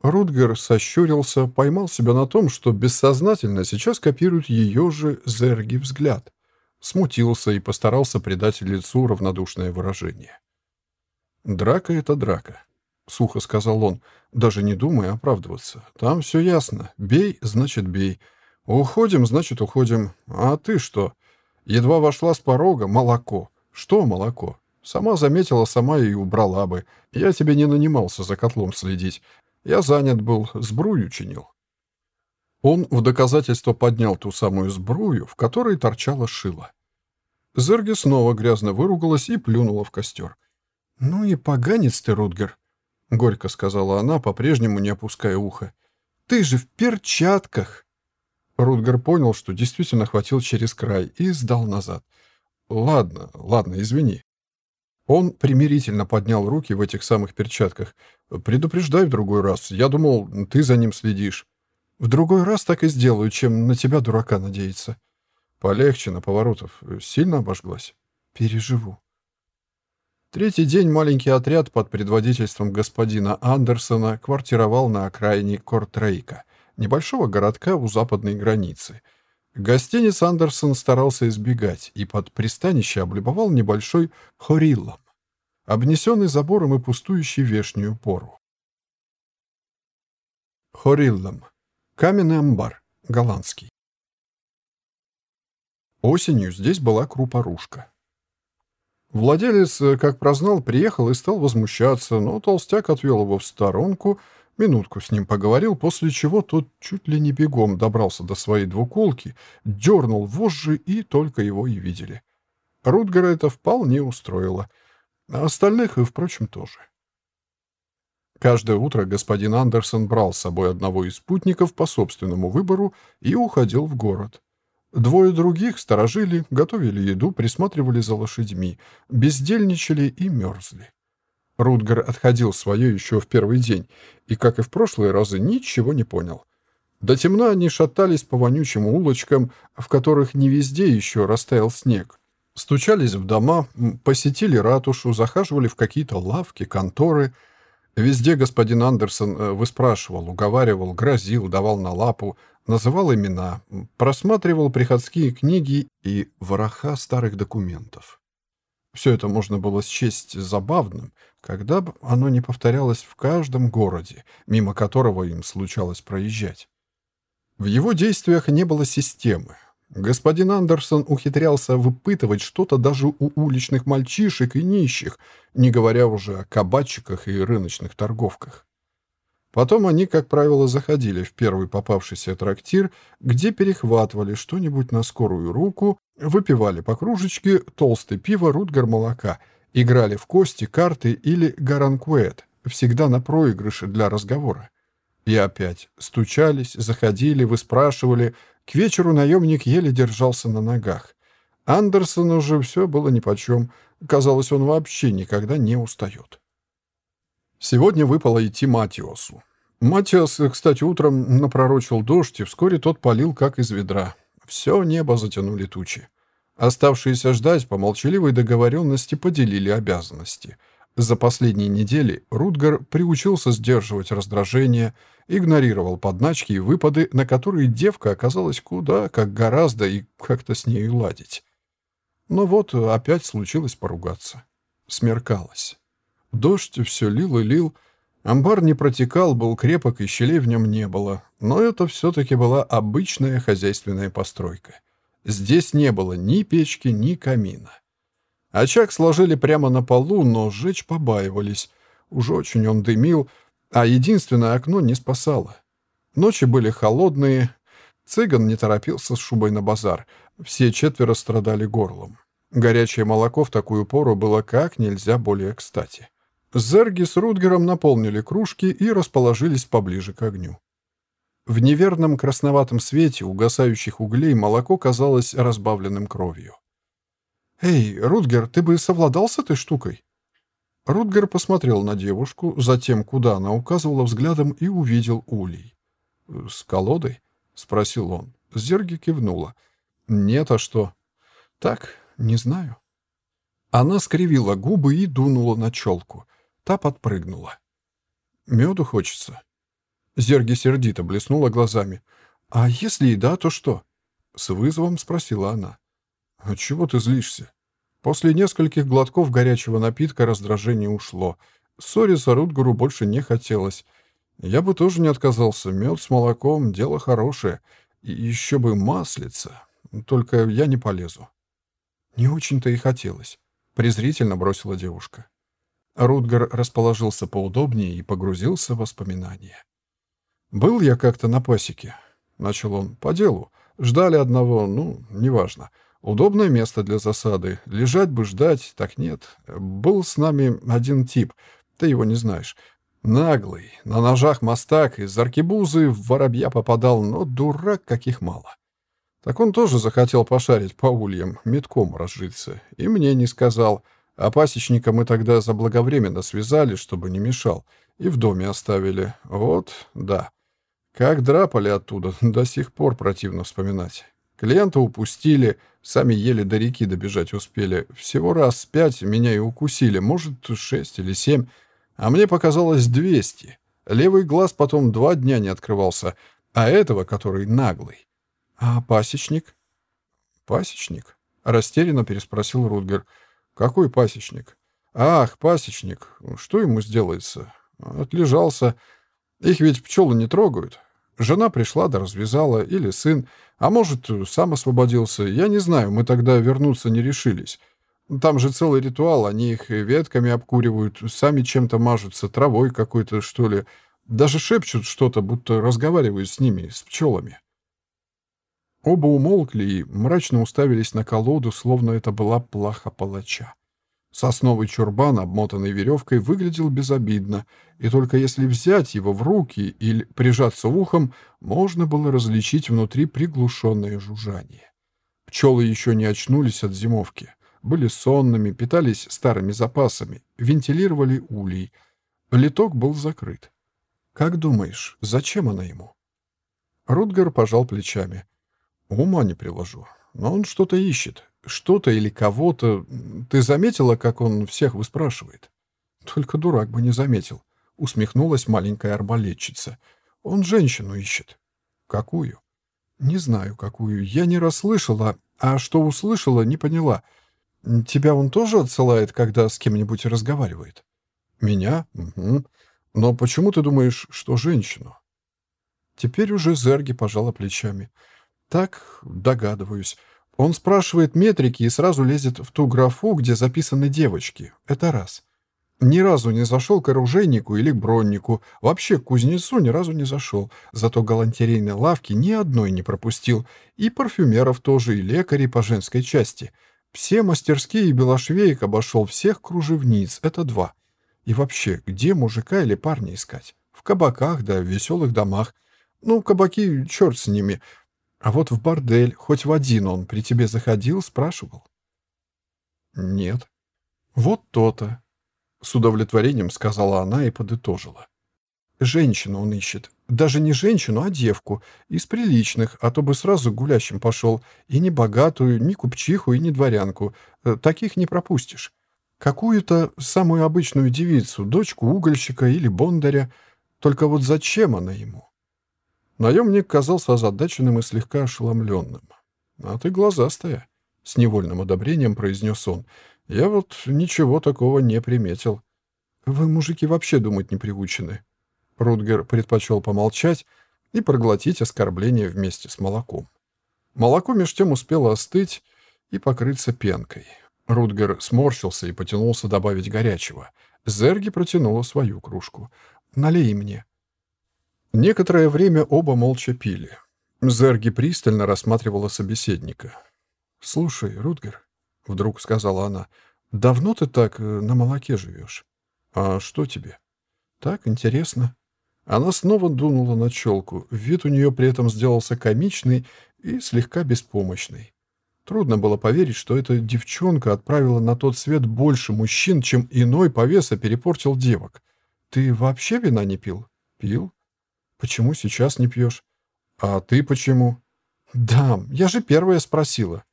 Рутгер сощурился, поймал себя на том, что бессознательно сейчас копирует ее же зерги взгляд. Смутился и постарался придать лицу равнодушное выражение. «Драка — это драка. — сухо сказал он, даже не думая оправдываться. «Там все ясно. Бей, значит, бей. Уходим, значит, уходим. А ты что? Едва вошла с порога. Молоко. Что молоко? Сама заметила, сама и убрала бы. Я тебе не нанимался за котлом следить. Я занят был, сбрую чинил». Он в доказательство поднял ту самую сбрую, в которой торчала шила. Зерги снова грязно выругалась и плюнула в костер. «Ну и поганец ты, Рутгер!» — горько сказала она, по-прежнему не опуская ухо. «Ты же в перчатках!» Рутгер понял, что действительно хватил через край, и сдал назад. «Ладно, ладно, извини». Он примирительно поднял руки в этих самых перчатках. «Предупреждай в другой раз. Я думал, ты за ним следишь». «В другой раз так и сделаю, чем на тебя, дурака, надеяться». «Полегче на поворотов. Сильно обожглась?» «Переживу». Третий день маленький отряд под предводительством господина Андерсона квартировал на окраине Кортрейка, небольшого городка у западной границы. Гостиниц Андерсон старался избегать и под пристанище облюбовал небольшой хориллом, обнесенный забором и пустующий вешнюю пору. Хориллом. Каменный амбар. Голландский. Осенью здесь была крупорушка. Владелец, э, как прознал, приехал и стал возмущаться, но толстяк отвел его в сторонку, минутку с ним поговорил, после чего тот чуть ли не бегом добрался до своей двуколки, дернул вожжи и только его и видели. Рутгера это вполне устроило. А остальных, и, впрочем, тоже. Каждое утро господин Андерсон брал с собой одного из спутников по собственному выбору и уходил в город. Двое других сторожили, готовили еду, присматривали за лошадьми, бездельничали и мерзли. Рутгер отходил свое еще в первый день и, как и в прошлые разы, ничего не понял. До темна они шатались по вонючим улочкам, в которых не везде еще растаял снег. Стучались в дома, посетили ратушу, захаживали в какие-то лавки, конторы. Везде господин Андерсон э, выспрашивал, уговаривал, грозил, давал на лапу, называл имена, просматривал приходские книги и вороха старых документов. Все это можно было счесть забавным, когда бы оно не повторялось в каждом городе, мимо которого им случалось проезжать. В его действиях не было системы. Господин Андерсон ухитрялся выпытывать что-то даже у уличных мальчишек и нищих, не говоря уже о кабачиках и рыночных торговках. Потом они, как правило, заходили в первый попавшийся трактир, где перехватывали что-нибудь на скорую руку, выпивали по кружечке толстое пиво, рутгар молока, играли в кости, карты или гаранкуэт, всегда на проигрыше для разговора. И опять стучались, заходили, выспрашивали. К вечеру наемник еле держался на ногах. Андерсону уже все было нипочем. Казалось, он вообще никогда не устает. Сегодня выпало идти Матиосу. Матиос, кстати, утром напророчил дождь, и вскоре тот полил, как из ведра. Все небо затянули тучи. Оставшиеся ждать по молчаливой договоренности поделили обязанности. За последние недели Рутгар приучился сдерживать раздражение, игнорировал подначки и выпады, на которые девка оказалась куда как гораздо и как-то с нею ладить. Но вот опять случилось поругаться. Смеркалось. Дождь все лил и лил. Амбар не протекал, был крепок, и щелей в нем не было. Но это все-таки была обычная хозяйственная постройка. Здесь не было ни печки, ни камина. Очаг сложили прямо на полу, но сжечь побаивались. Уж очень он дымил, а единственное окно не спасало. Ночи были холодные. Цыган не торопился с шубой на базар. Все четверо страдали горлом. Горячее молоко в такую пору было как нельзя более кстати. Зерги с Рутгером наполнили кружки и расположились поближе к огню. В неверном красноватом свете угасающих углей молоко казалось разбавленным кровью. «Эй, Рутгер, ты бы совладал с этой штукой?» Рутгер посмотрел на девушку, затем, куда она указывала взглядом, и увидел улей. «С колодой?» — спросил он. Зерги кивнула. «Нет, а что?» «Так, не знаю». Она скривила губы и дунула на челку. Та подпрыгнула. «Меду хочется». Зерги сердито блеснула глазами. «А если и да, то что?» С вызовом спросила она. «А чего ты злишься?» После нескольких глотков горячего напитка раздражение ушло. Ссориться Рутгару больше не хотелось. Я бы тоже не отказался. Мед с молоком — дело хорошее. И еще бы маслица. Только я не полезу. Не очень-то и хотелось. Презрительно бросила девушка. Рутгар расположился поудобнее и погрузился в воспоминания. «Был я как-то на пасеке», — начал он, — «по делу. Ждали одного, ну, неважно. Удобное место для засады. Лежать бы ждать, так нет. Был с нами один тип, ты его не знаешь. Наглый, на ножах мастак, из аркебузы в воробья попадал, но дурак каких мало. Так он тоже захотел пошарить по ульям, метком разжиться, и мне не сказал — а пасечника мы тогда заблаговременно связали, чтобы не мешал, и в доме оставили. Вот, да. Как драпали оттуда, до сих пор противно вспоминать. Клиента упустили, сами еле до реки добежать успели. Всего раз пять меня и укусили, может, шесть или семь, а мне показалось двести. Левый глаз потом два дня не открывался, а этого, который наглый. А пасечник? Пасечник? Растерянно переспросил Рутгер. — «Какой пасечник?» «Ах, пасечник. Что ему сделается?» «Отлежался. Их ведь пчелы не трогают. Жена пришла да развязала, или сын, а может, сам освободился. Я не знаю, мы тогда вернуться не решились. Там же целый ритуал, они их ветками обкуривают, сами чем-то мажутся, травой какой-то, что ли. Даже шепчут что-то, будто разговаривают с ними, с пчелами. Оба умолкли и мрачно уставились на колоду, словно это была плаха палача. Сосновый чурбан, обмотанный веревкой, выглядел безобидно, и только если взять его в руки или прижаться ухом, можно было различить внутри приглушенное жужжание. Пчелы еще не очнулись от зимовки. Были сонными, питались старыми запасами, вентилировали улей. Литок был закрыт. «Как думаешь, зачем она ему?» Рутгер пожал плечами. «Ума не приложу. Но он что-то ищет. Что-то или кого-то. Ты заметила, как он всех выспрашивает?» «Только дурак бы не заметил», — усмехнулась маленькая арбалетчица. «Он женщину ищет». «Какую?» «Не знаю, какую. Я не расслышала, а что услышала, не поняла. Тебя он тоже отсылает, когда с кем-нибудь разговаривает?» «Меня? Угу. Но почему ты думаешь, что женщину?» Теперь уже Зерги пожала плечами. «Так, догадываюсь. Он спрашивает метрики и сразу лезет в ту графу, где записаны девочки. Это раз. Ни разу не зашел к оружейнику или к броннику. Вообще к кузнецу ни разу не зашел. Зато галантерейной лавки ни одной не пропустил. И парфюмеров тоже, и лекарей по женской части. Все мастерские и белошвеек обошел, всех кружевниц. Это два. И вообще, где мужика или парня искать? В кабаках да в веселых домах. Ну, кабаки, черт с ними. А вот в бордель, хоть в один он при тебе заходил, спрашивал? Нет. Вот то-то. С удовлетворением сказала она и подытожила. Женщину он ищет. Даже не женщину, а девку. Из приличных, а то бы сразу гулящим пошел. И не богатую, ни купчиху, и не дворянку. Э, таких не пропустишь. Какую-то самую обычную девицу, дочку угольщика или бондаря. Только вот зачем она ему? Наемник казался озадаченным и слегка ошеломленным. «А ты глазастая», — с невольным одобрением произнес он. «Я вот ничего такого не приметил». «Вы, мужики, вообще думать не приучены». Рутгер предпочел помолчать и проглотить оскорбление вместе с молоком. Молоко меж тем успело остыть и покрыться пенкой. Рутгер сморщился и потянулся добавить горячего. Зерги протянула свою кружку. «Налей мне», Некоторое время оба молча пили. Зерги пристально рассматривала собеседника. «Слушай, Рутгер», — вдруг сказала она, — «давно ты так э, на молоке живешь?» «А что тебе?» «Так, интересно». Она снова дунула на челку. Вид у нее при этом сделался комичный и слегка беспомощный. Трудно было поверить, что эта девчонка отправила на тот свет больше мужчин, чем иной повеса перепортил девок. «Ты вообще вина не пил?» «Пил?» Почему сейчас не пьешь? А ты почему? Да, я же первая спросила.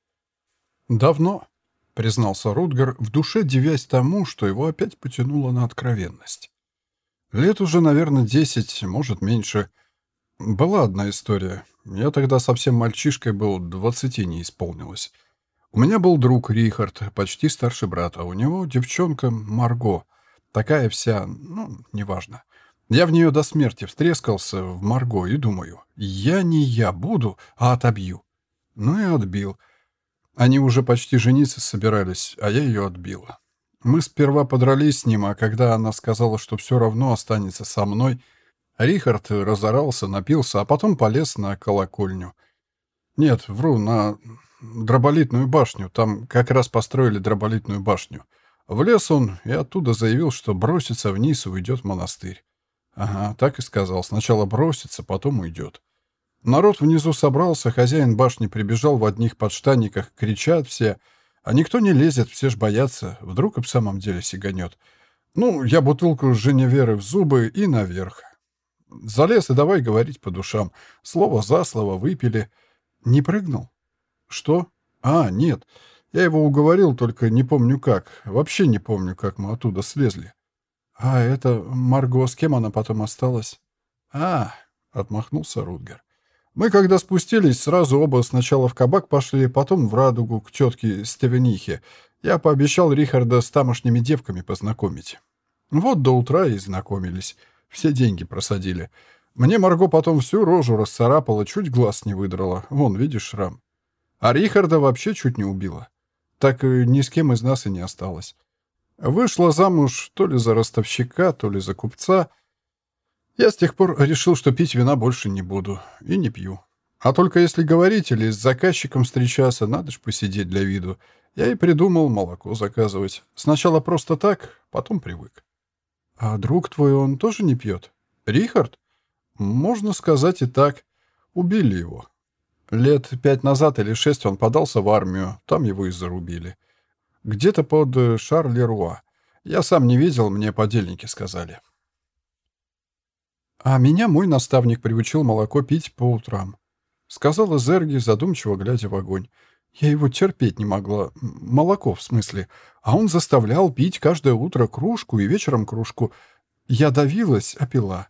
Давно, признался Рутгер, в душе девясь тому, что его опять потянуло на откровенность. Лет уже, наверное, десять, может, меньше. Была одна история. Я тогда совсем мальчишкой был, двадцати не исполнилось. У меня был друг Рихард, почти старший брат, а у него девчонка Марго. Такая вся, ну, неважно. Я в нее до смерти встрескался в Марго и думаю, я не я буду, а отобью. Ну и отбил. Они уже почти жениться собирались, а я ее отбила. Мы сперва подрались с ним, а когда она сказала, что все равно останется со мной, Рихард разорался, напился, а потом полез на колокольню. Нет, вру, на дроболитную башню. Там как раз построили дроболитную башню. Влез он и оттуда заявил, что бросится вниз и уйдет в монастырь. Ага, так и сказал. Сначала бросится, потом уйдет. Народ внизу собрался, хозяин башни прибежал в одних подштанниках, кричат все, а никто не лезет, все ж боятся, вдруг и в самом деле сиганет. Ну, я бутылку с Женеверы в зубы и наверх. Залез и давай говорить по душам. Слово за слово выпили. Не прыгнул? Что? А, нет. Я его уговорил, только не помню как. Вообще не помню, как мы оттуда слезли. «А это Марго, с кем она потом осталась?» «А!» — отмахнулся Рутгер. «Мы, когда спустились, сразу оба сначала в кабак пошли, потом в Радугу к тетке Стевенихе. Я пообещал Рихарда с тамошними девками познакомить. Вот до утра и знакомились. Все деньги просадили. Мне Марго потом всю рожу расцарапала, чуть глаз не выдрала. Вон, видишь шрам. А Рихарда вообще чуть не убила. Так ни с кем из нас и не осталось. Вышла замуж то ли за ростовщика, то ли за купца. Я с тех пор решил, что пить вина больше не буду. И не пью. А только если говорить или с заказчиком встречаться, надо ж посидеть для виду. Я и придумал молоко заказывать. Сначала просто так, потом привык. А друг твой, он тоже не пьет? Рихард? Можно сказать и так. Убили его. Лет пять назад или шесть он подался в армию, там его и зарубили. Где-то под э, Шарлеруа. Я сам не видел, мне подельники сказали. А меня мой наставник приучил молоко пить по утрам. Сказала Зерги, задумчиво глядя в огонь. Я его терпеть не могла. Молоко, в смысле. А он заставлял пить каждое утро кружку и вечером кружку. Я давилась, а пила.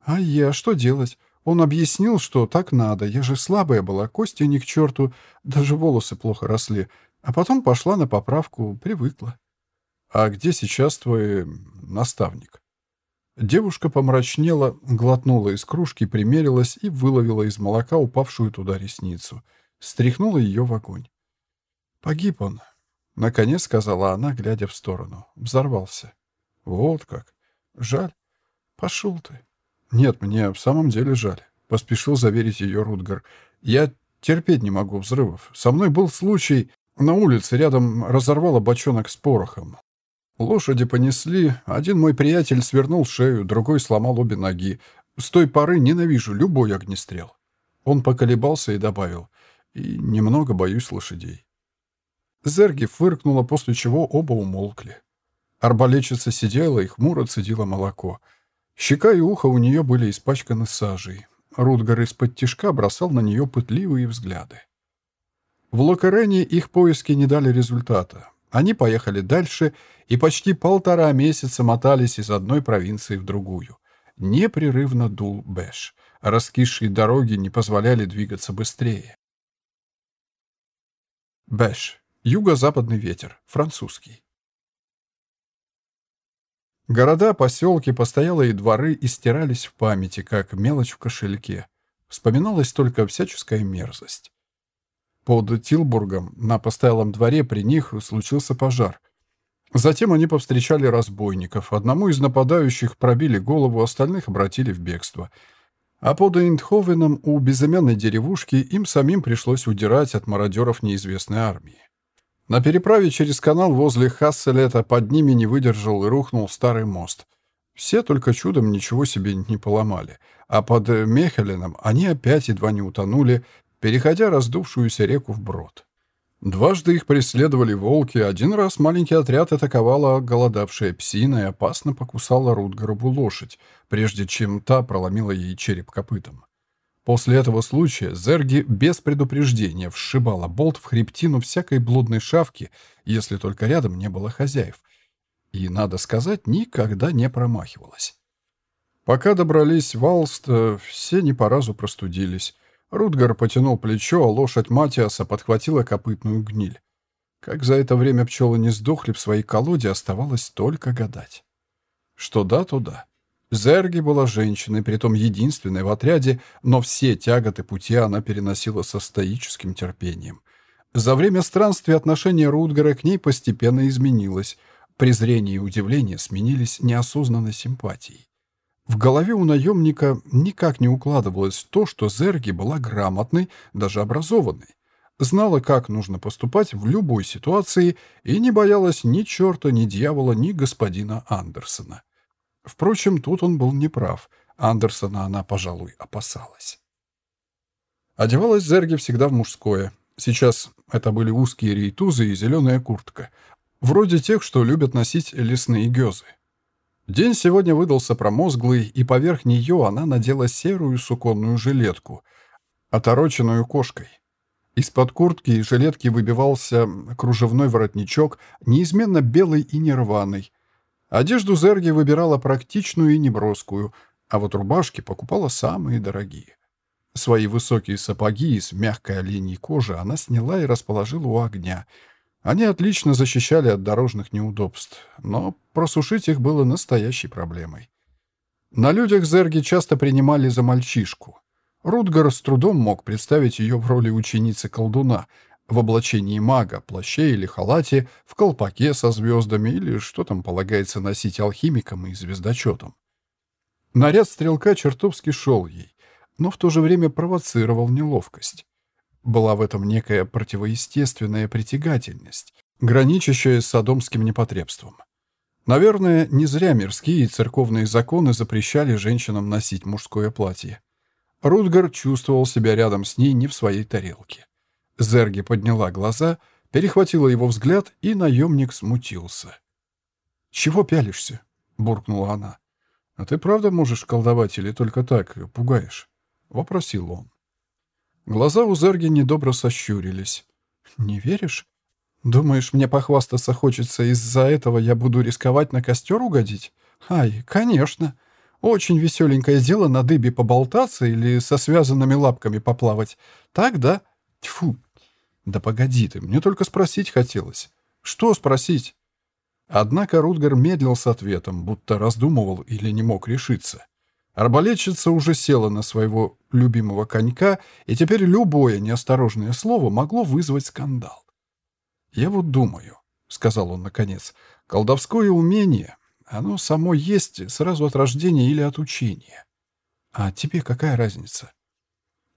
А я что делать? Он объяснил, что так надо. Я же слабая была, кости ни к черту, даже волосы плохо росли. А потом пошла на поправку, привыкла. А где сейчас твой наставник? Девушка помрачнела, глотнула из кружки, примерилась и выловила из молока упавшую туда ресницу — стряхнула ее в огонь. «Погиб он», — наконец сказала она, глядя в сторону. Взорвался. «Вот как. Жаль. Пошел ты». «Нет, мне в самом деле жаль», — поспешил заверить ее Рутгар. «Я терпеть не могу взрывов. Со мной был случай... На улице рядом разорвало бочонок с порохом. Лошади понесли, один мой приятель свернул шею, другой сломал обе ноги. С той поры ненавижу любой огнестрел». Он поколебался и добавил и немного боюсь лошадей. Зерги фыркнула, после чего оба умолкли. Арбалетчица сидела и хмуро цедила молоко. Щека и ухо у нее были испачканы сажей. Рутгар из-под тишка бросал на нее пытливые взгляды. В Локарене их поиски не дали результата. Они поехали дальше и почти полтора месяца мотались из одной провинции в другую. Непрерывно дул Бэш. Раскисшие дороги не позволяли двигаться быстрее. Бэш. Юго-западный ветер. Французский. Города, поселки, постоялые дворы истирались в памяти, как мелочь в кошельке. Вспоминалась только всяческая мерзость. Под Тилбургом, на постоялом дворе, при них случился пожар. Затем они повстречали разбойников. Одному из нападающих пробили голову, остальных обратили в бегство — а под Эйндховеном у безымянной деревушки им самим пришлось удирать от мародеров неизвестной армии. На переправе через канал возле Хасселета под ними не выдержал и рухнул старый мост. Все только чудом ничего себе не поломали, а под Мехеленом они опять едва не утонули, переходя раздувшуюся реку вброд. Дважды их преследовали волки, один раз маленький отряд атаковала голодавшая псина и опасно покусала Рутгаробу лошадь, прежде чем та проломила ей череп копытом. После этого случая Зерги без предупреждения вшибала болт в хребтину всякой блудной шавки, если только рядом не было хозяев. И, надо сказать, никогда не промахивалась. Пока добрались в Алст, э, все не по разу простудились. Рутгар потянул плечо, а лошадь Матиаса подхватила копытную гниль. Как за это время пчелы не сдохли в своей колоде, оставалось только гадать. Что да, то да. Зерги была женщиной, притом единственной в отряде, но все тяготы пути она переносила со стоическим терпением. За время странствия отношение Рутгара к ней постепенно изменилось. Презрение и удивление сменились неосознанной симпатией. В голове у наемника никак не укладывалось то, что Зерги была грамотной, даже образованной. Знала, как нужно поступать в любой ситуации и не боялась ни черта, ни дьявола, ни господина Андерсона. Впрочем, тут он был неправ. Андерсона она, пожалуй, опасалась. Одевалась Зерги всегда в мужское. Сейчас это были узкие рейтузы и зеленая куртка. Вроде тех, что любят носить лесные гёзы. День сегодня выдался промозглый, и поверх нее она надела серую суконную жилетку, отороченную кошкой. Из-под куртки и жилетки выбивался кружевной воротничок, неизменно белый и нерваный. Одежду Зерги выбирала практичную и неброскую, а вот рубашки покупала самые дорогие. Свои высокие сапоги из мягкой оленьей кожи она сняла и расположила у огня — они отлично защищали от дорожных неудобств, но просушить их было настоящей проблемой. На людях Зерги часто принимали за мальчишку. Рутгар с трудом мог представить ее в роли ученицы-колдуна, в облачении мага, плаще или халате, в колпаке со звездами или что там полагается носить алхимикам и звездочетам. Наряд стрелка чертовски шел ей, но в то же время провоцировал неловкость. Была в этом некая противоестественная притягательность. граничащее с садомским непотребством. Наверное, не зря мирские и церковные законы запрещали женщинам носить мужское платье. Рутгар чувствовал себя рядом с ней не в своей тарелке. Зерги подняла глаза, перехватила его взгляд, и наемник смутился. «Чего пялишься?» — буркнула она. «А ты правда можешь колдовать или только так пугаешь?» — вопросил он. Глаза у Зерги недобро сощурились. «Не веришь? Думаешь, мне похвастаться хочется, из-за этого я буду рисковать на костер угодить? Ай, конечно. Очень веселенькое дело на дыбе поболтаться или со связанными лапками поплавать. Так, да? Тьфу. Да погоди ты, мне только спросить хотелось. Что спросить? Однако Рутгер медлил с ответом, будто раздумывал или не мог решиться. Арбалетчица уже села на своего любимого конька, и теперь любое неосторожное слово могло вызвать скандал. «Я вот думаю», — сказал он наконец, — «колдовское умение, оно само есть сразу от рождения или от учения. А тебе какая разница?»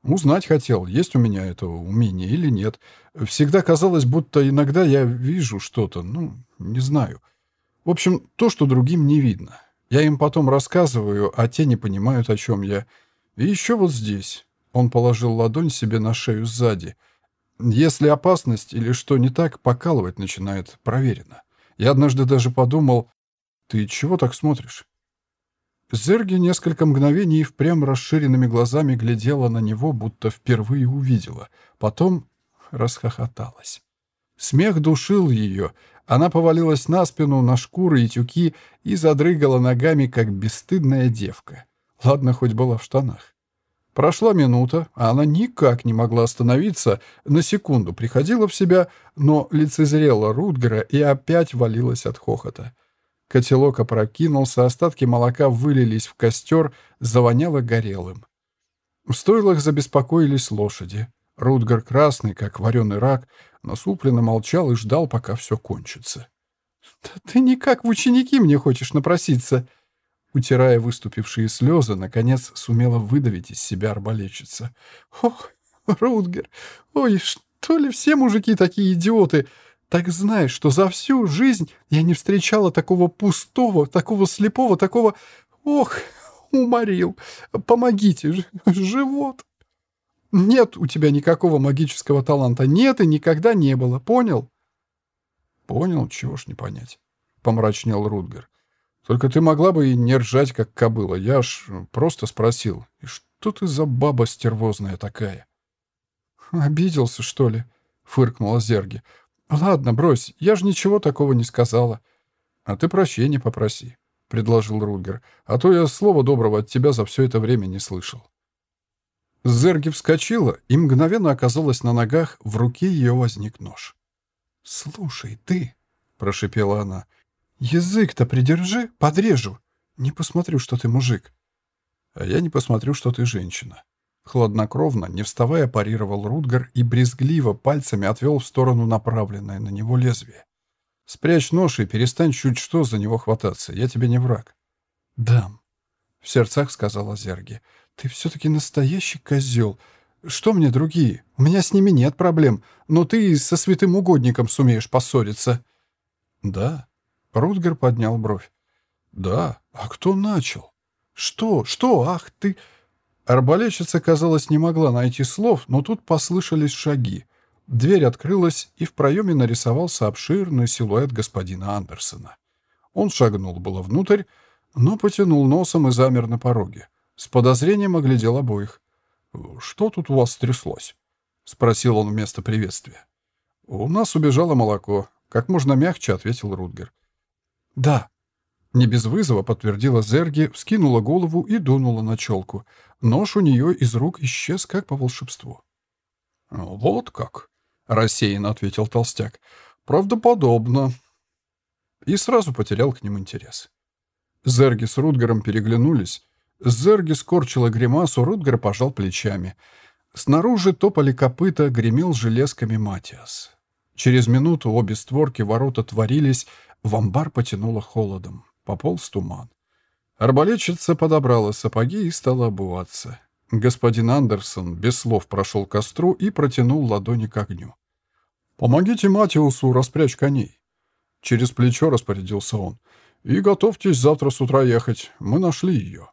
Узнать хотел, есть у меня это умение или нет. Всегда казалось, будто иногда я вижу что-то, ну, не знаю. В общем, то, что другим не видно. Я им потом рассказываю, а те не понимают, о чем я. И еще вот здесь. Он положил ладонь себе на шею сзади — если опасность или что не так, покалывать начинает, проверено. Я однажды даже подумал, ты чего так смотришь? Зерги несколько мгновений и впрямь расширенными глазами глядела на него, будто впервые увидела. Потом расхохоталась. Смех душил ее. Она повалилась на спину, на шкуры и тюки и задрыгала ногами, как бесстыдная девка. Ладно, хоть была в штанах. Прошла минута, а она никак не могла остановиться, на секунду приходила в себя, но лицезрела Рутгера и опять валилась от хохота. Котелок опрокинулся, остатки молока вылились в костер, завоняло горелым. В стойлах забеспокоились лошади. Рутгер красный, как вареный рак, насупленно молчал и ждал, пока все кончится. «Да ты никак в ученики мне хочешь напроситься!» Утирая выступившие слезы, наконец сумела выдавить из себя арбалетчица. «Ох, Рутгер, ой, что ли все мужики такие идиоты? Так знаешь, что за всю жизнь я не встречала такого пустого, такого слепого, такого... Ох, уморил! Помогите, живот!» «Нет у тебя никакого магического таланта, нет и никогда не было, понял?» «Понял, чего ж не понять», — помрачнел Рутгер. Только ты могла бы и не ржать, как кобыла. Я ж просто спросил. И что ты за баба стервозная такая? Обиделся, что ли? Фыркнула Зерги. Ладно, брось, я же ничего такого не сказала. А ты прощения попроси, предложил Рудгер. А то я слова доброго от тебя за все это время не слышал. Зерги вскочила и мгновенно оказалась на ногах, в руке ее возник нож. «Слушай, ты!» — прошипела она — «Язык-то придержи, подрежу. Не посмотрю, что ты мужик». «А я не посмотрю, что ты женщина». Хладнокровно, не вставая, парировал Рутгар и брезгливо пальцами отвел в сторону направленное на него лезвие. «Спрячь нож и перестань чуть что за него хвататься. Я тебе не враг». «Дам», — в сердцах сказала Зерги. «Ты все-таки настоящий козел. Что мне другие? У меня с ними нет проблем, но ты со святым угодником сумеешь поссориться». «Да», Рутгер поднял бровь. «Да? А кто начал?» «Что? Что? Ах ты...» Арбалетчица, казалось, не могла найти слов, но тут послышались шаги. Дверь открылась, и в проеме нарисовался обширный силуэт господина Андерсона. Он шагнул было внутрь, но потянул носом и замер на пороге. С подозрением оглядел обоих. «Что тут у вас стряслось?» — спросил он вместо приветствия. «У нас убежало молоко», — как можно мягче ответил Рутгер. «Да». Не без вызова подтвердила Зерги, вскинула голову и дунула на челку. Нож у нее из рук исчез, как по волшебству. «Вот как», — рассеянно ответил толстяк. «Правдоподобно». И сразу потерял к ним интерес. Зерги с Рутгером переглянулись. Зерги скорчила гримасу, Рутгер пожал плечами. Снаружи топали копыта, гремел железками Матиас. Через минуту обе створки ворот отворились, в амбар потянуло холодом. Пополз туман. Арбалетчица подобрала сапоги и стала обуваться. Господин Андерсон без слов прошел к костру и протянул ладони к огню. «Помогите Матиусу распрячь коней». Через плечо распорядился он. «И готовьтесь завтра с утра ехать. Мы нашли ее».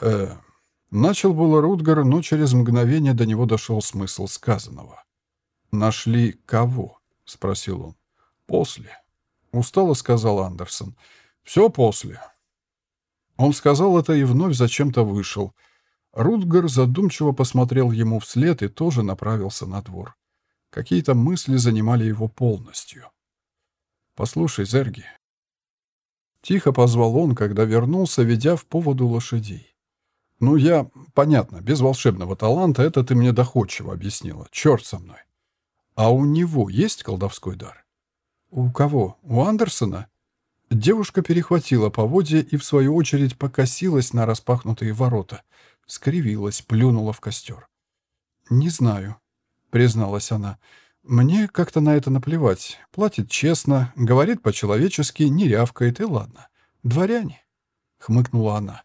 «Э, Начал было Рутгар, но через мгновение до него дошел смысл сказанного. «Нашли кого?» — спросил он. «После». Устало сказал Андерсон. «Все после». Он сказал это и вновь зачем-то вышел. Рутгар задумчиво посмотрел ему вслед и тоже направился на двор. Какие-то мысли занимали его полностью. «Послушай, Зерги». Тихо позвал он, когда вернулся, ведя в поводу лошадей. «Ну, я... Понятно, без волшебного таланта это ты мне доходчиво объяснила. Черт со мной. А у него есть колдовской дар?» «У кого? У Андерсона?» Девушка перехватила поводья и, в свою очередь, покосилась на распахнутые ворота. Скривилась, плюнула в костер. «Не знаю», — призналась она. «Мне как-то на это наплевать. Платит честно, говорит по-человечески, не рявкает, и ладно. Дворяне», — хмыкнула она.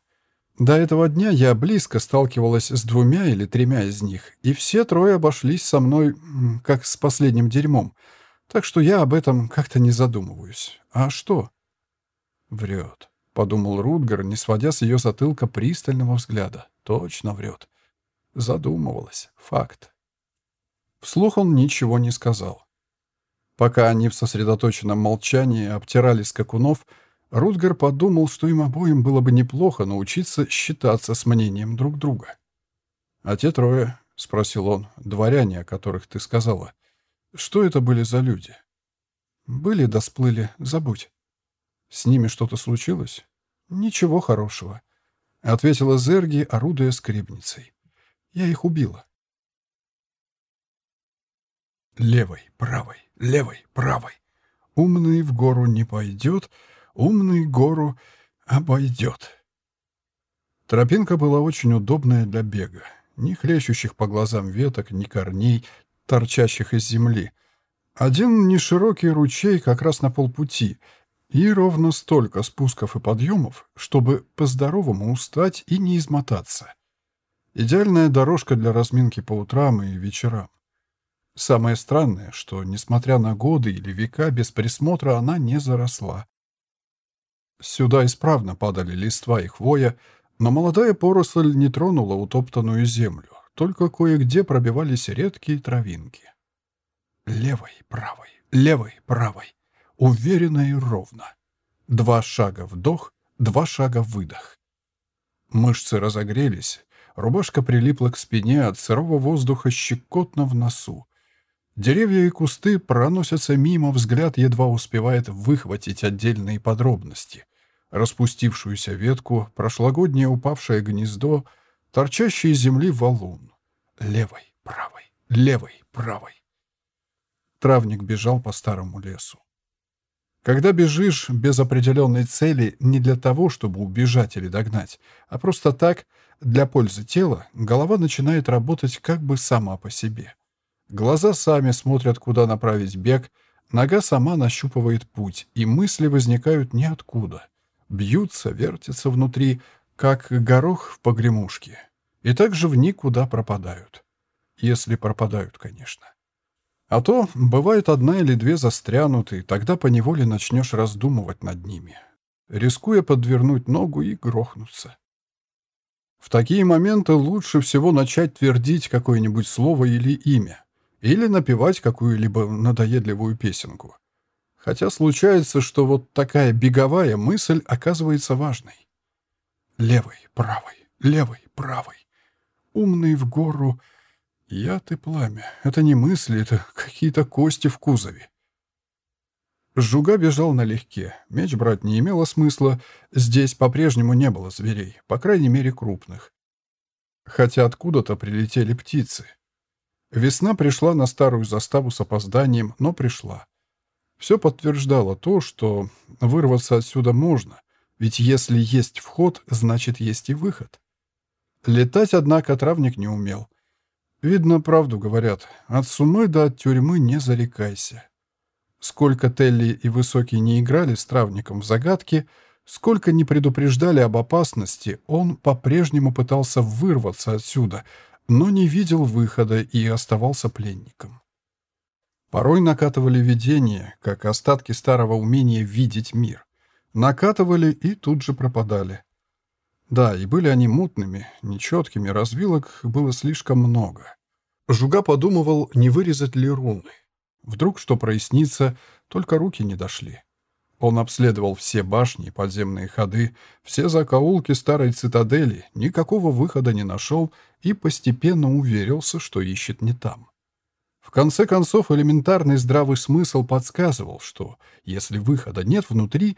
До этого дня я близко сталкивалась с двумя или тремя из них, и все трое обошлись со мной как с последним дерьмом, так что я об этом как-то не задумываюсь. А что? Врет, — подумал Рутгар, не сводя с ее затылка пристального взгляда. Точно врет. Задумывалась. Факт. Вслух он ничего не сказал. Пока они в сосредоточенном молчании обтирали скакунов, — Рутгер подумал, что им обоим было бы неплохо научиться считаться с мнением друг друга. «А те трое?» — спросил он. «Дворяне, о которых ты сказала. Что это были за люди?» «Были да сплыли, забудь». «С ними что-то случилось?» «Ничего хорошего», — ответила Зерги, орудуя скребницей. «Я их убила». Левой, правой, левой, правой. Умный в гору не пойдет, — Умный гору обойдет. Тропинка была очень удобная для бега. Ни хлещущих по глазам веток, ни корней, торчащих из земли. Один неширокий ручей как раз на полпути, и ровно столько спусков и подъемов, чтобы по-здоровому устать и не измотаться. Идеальная дорожка для разминки по утрам и вечерам. Самое странное, что, несмотря на годы или века без присмотра, она не заросла. Сюда исправно падали листва и хвоя, но молодая поросль не тронула утоптанную землю, только кое-где пробивались редкие травинки. Левой, правой, левой, правой, уверенно и ровно. Два шага вдох, два шага выдох. Мышцы разогрелись, рубашка прилипла к спине, от сырого воздуха щекотно в носу. Деревья и кусты проносятся мимо, взгляд едва успевает выхватить отдельные подробности. Распустившуюся ветку, прошлогоднее упавшее гнездо, торчащий из земли валун. Левой, правой, левой, правой. Травник бежал по старому лесу. Когда бежишь без определенной цели не для того, чтобы убежать или догнать, а просто так, для пользы тела, голова начинает работать как бы сама по себе. Глаза сами смотрят, куда направить бег, нога сама нащупывает путь, и мысли возникают ниоткуда. Бьются, вертятся внутри, как горох в погремушке. И также в никуда пропадают. Если пропадают, конечно. А то бывает одна или две застрянутые, тогда поневоле начнешь раздумывать над ними, рискуя подвернуть ногу и грохнуться. В такие моменты лучше всего начать твердить какое-нибудь слово или имя, или напевать какую-либо надоедливую песенку. Хотя случается, что вот такая беговая мысль оказывается важной. Левой, правой, левой, правой. Умный в гору. Яд и пламя. Это не мысли, это какие-то кости в кузове. Жуга бежал налегке. Меч брать не имело смысла. Здесь по-прежнему не было зверей, по крайней мере крупных. Хотя откуда-то прилетели птицы. Весна пришла на старую заставу с опозданием, но пришла. Все подтверждало то, что вырваться отсюда можно, ведь если есть вход, значит есть и выход. Летать, однако, травник не умел. Видно, правду говорят, от сумы до от тюрьмы не зарекайся. Сколько Телли и Высокий не играли с травником в загадки, сколько не предупреждали об опасности, он по-прежнему пытался вырваться отсюда — но не видел выхода и оставался пленником. Порой накатывали видения, как остатки старого умения видеть мир. Накатывали и тут же пропадали. Да, и были они мутными, нечеткими, развилок было слишком много. Жуга подумывал, не вырезать ли руны. Вдруг что прояснится, только руки не дошли. Он обследовал все башни подземные ходы, все закоулки старой цитадели, никакого выхода не нашел и постепенно уверился, что ищет не там. В конце концов, элементарный здравый смысл подсказывал, что если выхода нет внутри,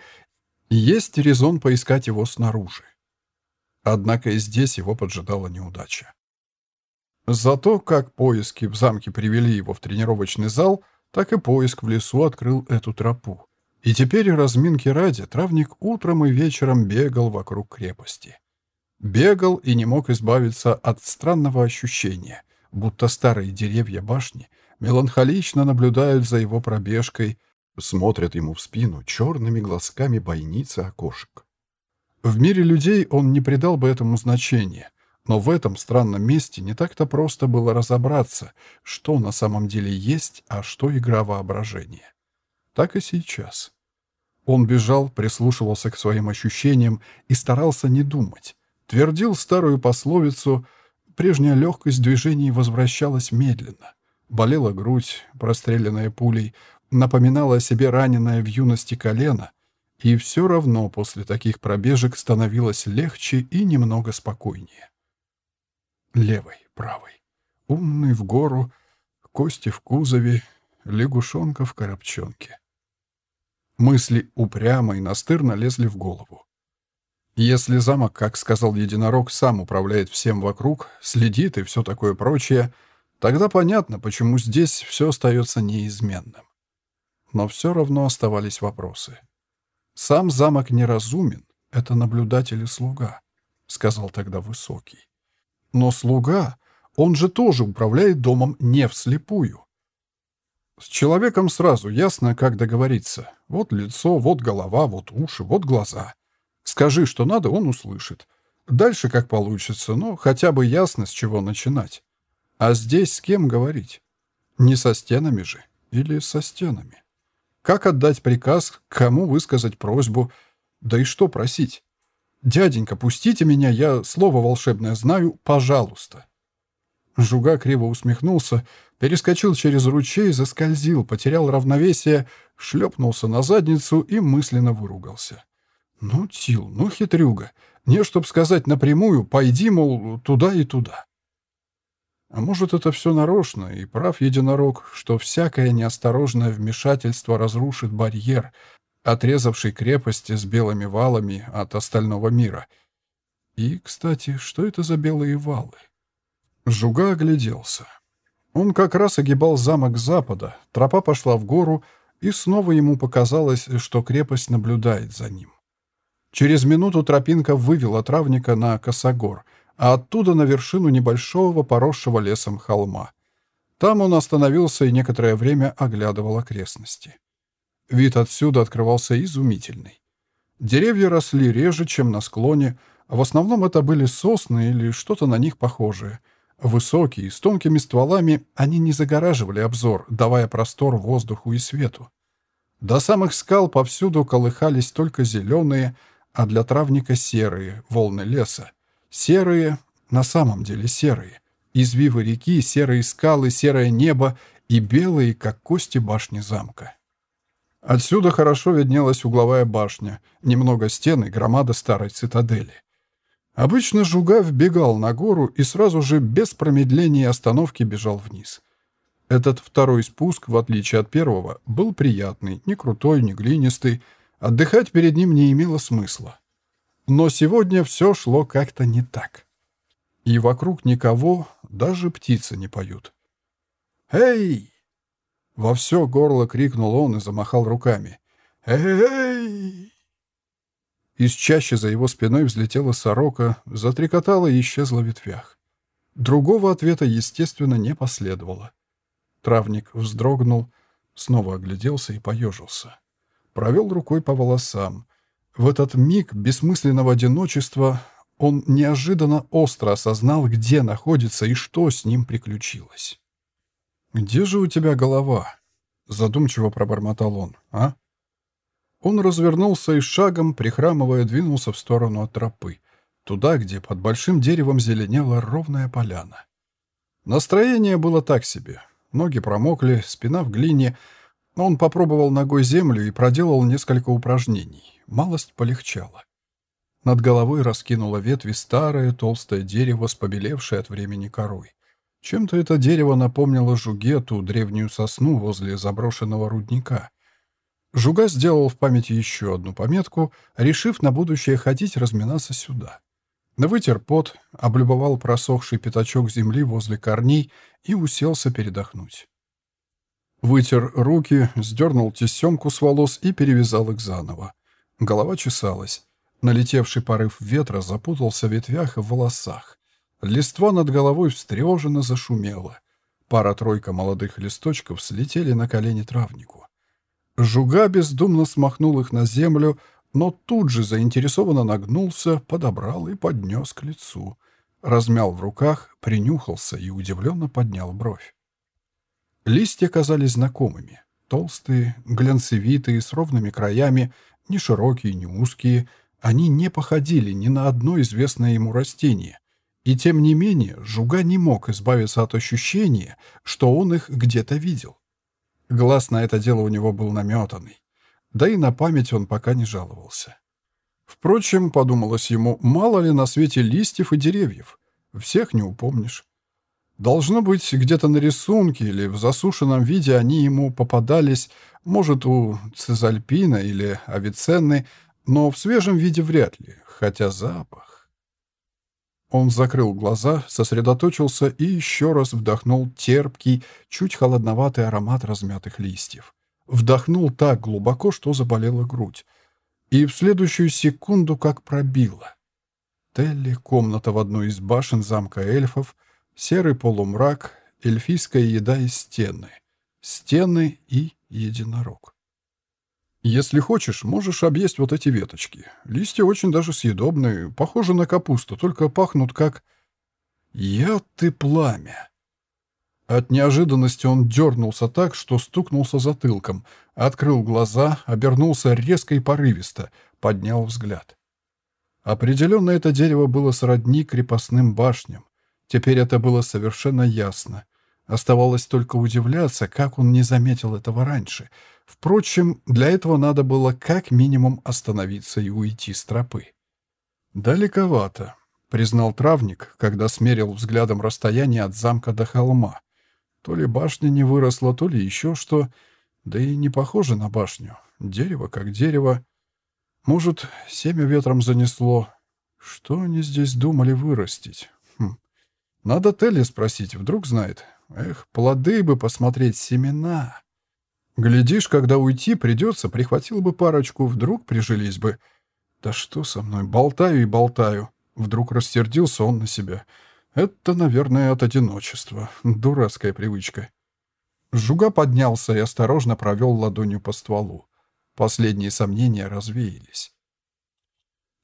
есть резон поискать его снаружи. Однако и здесь его поджидала неудача. Зато как поиски в замке привели его в тренировочный зал, так и поиск в лесу открыл эту тропу. И теперь разминки ради травник утром и вечером бегал вокруг крепости. Бегал и не мог избавиться от странного ощущения, будто старые деревья башни меланхолично наблюдают за его пробежкой, смотрят ему в спину черными глазками бойницы окошек. В мире людей он не придал бы этому значения, но в этом странном месте не так-то просто было разобраться, что на самом деле есть, а что игра воображения. Так и сейчас. Он бежал, прислушивался к своим ощущениям и старался не думать. Твердил старую пословицу «Прежняя легкость движений возвращалась медленно». Болела грудь, простреленная пулей, напоминала о себе раненое в юности колено, и все равно после таких пробежек становилось легче и немного спокойнее. Левой, правой, умный в гору, кости в кузове, лягушонка в коробчонке. Мысли упрямо и настырно лезли в голову. Если замок, как сказал единорог, сам управляет всем вокруг, следит и все такое прочее, тогда понятно, почему здесь все остается неизменным. Но все равно оставались вопросы. «Сам замок неразумен, это наблюдатель и слуга», — сказал тогда Высокий. «Но слуга, он же тоже управляет домом не вслепую. С человеком сразу ясно, как договориться. Вот лицо, вот голова, вот уши, вот глаза. Скажи, что надо, он услышит. Дальше как получится, но хотя бы ясно, с чего начинать. А здесь с кем говорить? Не со стенами же. Или со стенами? Как отдать приказ, кому высказать просьбу, да и что просить? «Дяденька, пустите меня, я слово волшебное знаю, пожалуйста». Жуга криво усмехнулся, перескочил через ручей, заскользил, потерял равновесие, шлепнулся на задницу и мысленно выругался. «Ну, Тил, ну, хитрюга, не чтоб сказать напрямую, пойди, мол, туда и туда». А может, это все нарочно, и прав единорог, что всякое неосторожное вмешательство разрушит барьер, отрезавший крепости с белыми валами от остального мира. И, кстати, что это за белые валы? Жуга огляделся. Он как раз огибал замок запада, тропа пошла в гору, и снова ему показалось, что крепость наблюдает за ним. Через минуту тропинка вывела травника на косогор — а оттуда на вершину небольшого поросшего лесом холма. Там он остановился и некоторое время оглядывал окрестности. Вид отсюда открывался изумительный. Деревья росли реже, чем на склоне, а в основном это были сосны или что-то на них похожее. Высокие, с тонкими стволами, они не загораживали обзор, давая простор воздуху и свету. До самых скал повсюду колыхались только зеленые, а для травника серые волны леса. Серые, на самом деле серые. Извивы реки, серые скалы, серое небо и белые, как кости башни замка. Отсюда хорошо виднелась угловая башня, немного стены, громада старой цитадели. Обычно Жуга вбегал на гору и сразу же без промедления остановки бежал вниз. Этот второй спуск, в отличие от первого, был приятный, не крутой, не глинистый. Отдыхать перед ним не имело смысла. Но сегодня все шло как-то не так. И вокруг никого, даже птицы не поют. «Эй!» Во все горло крикнул он и замахал руками. «Эй!» Из чаще за его спиной взлетела сорока, затрекотала и исчезла в ветвях. Другого ответа, естественно, не последовало. Травник вздрогнул, снова огляделся и поежился. Провел рукой по волосам. В этот миг бессмысленного одиночества он неожиданно остро осознал, где находится и что с ним приключилось. «Где же у тебя голова?» задумчиво пробормотал он, а? Он развернулся и шагом, прихрамывая, двинулся в сторону от тропы, туда, где под большим деревом зеленела ровная поляна. Настроение было так себе. Ноги промокли, спина в глине. Он попробовал ногой землю и проделал несколько упражнений. Малость полегчала. Над головой раскинуло ветви старое толстое дерево с побелевшей от времени корой. Чем-то это дерево напомнило Жугету, древнюю сосну возле заброшенного рудника. Жуга сделал в памяти еще одну пометку, решив на будущее ходить разминаться сюда. Вытер пот, облюбовал просохший пятачок земли возле корней и уселся передохнуть. Вытер руки, сдернул тесемку с волос и перевязал их заново. Голова чесалась. Налетевший порыв ветра запутался в ветвях и в волосах. Листва над головой встревоженно зашумела. Пара-тройка молодых листочков слетели на колени травнику. Жуга бездумно смахнул их на землю, но тут же заинтересованно нагнулся, подобрал и поднес к лицу. Размял в руках, принюхался и удивленно поднял бровь. Листья казались знакомыми. Толстые, глянцевитые, с ровными краями, не широкие, не узкие — они не походили ни на одно известное ему растение. И тем не менее, Жуга не мог избавиться от ощущения, что он их где-то видел. Глаз на это дело у него был наметанный. Да и на память он пока не жаловался. Впрочем, подумалось ему, мало ли на свете листьев и деревьев. Всех не упомнишь. Должно быть, где-то на рисунке или в засушенном виде они ему попадались, может, у Цезальпина или Авиценны, но в свежем виде вряд ли, хотя запах... Он закрыл глаза, сосредоточился и еще раз вдохнул терпкий, чуть холодноватый аромат размятых листьев. Вдохнул так глубоко, что заболела грудь. И в следующую секунду как пробило. Телли, комната в одной из башен замка эльфов, серый полумрак, эльфийская еда и стены. Стены и единорог. Если хочешь, можешь объесть вот эти веточки. Листья очень даже съедобные, похожи на капусту, только пахнут как... Я ты пламя. От неожиданности он дернулся так, что стукнулся затылком, открыл глаза, обернулся резко и порывисто, поднял взгляд. Определенно это дерево было сродни крепостным башням. Теперь это было совершенно ясно. Оставалось только удивляться, как он не заметил этого раньше — Впрочем, для этого надо было как минимум остановиться и уйти с тропы. «Далековато», — признал травник, когда смерил взглядом расстояние от замка до холма. То ли башня не выросла, то ли еще что. Да и не похоже на башню. Дерево как дерево. Может, семя ветром занесло. Что они здесь думали вырастить? Надо Телли спросить, вдруг знает. Эх, плоды бы посмотреть, семена. Глядишь, когда уйти придется, прихватил бы парочку, вдруг прижились бы. Да что со мной, болтаю и болтаю. Вдруг рассердился он на себя. Это, наверное, от одиночества. Дурацкая привычка. Жуга поднялся и осторожно провел ладонью по стволу. Последние сомнения развеялись.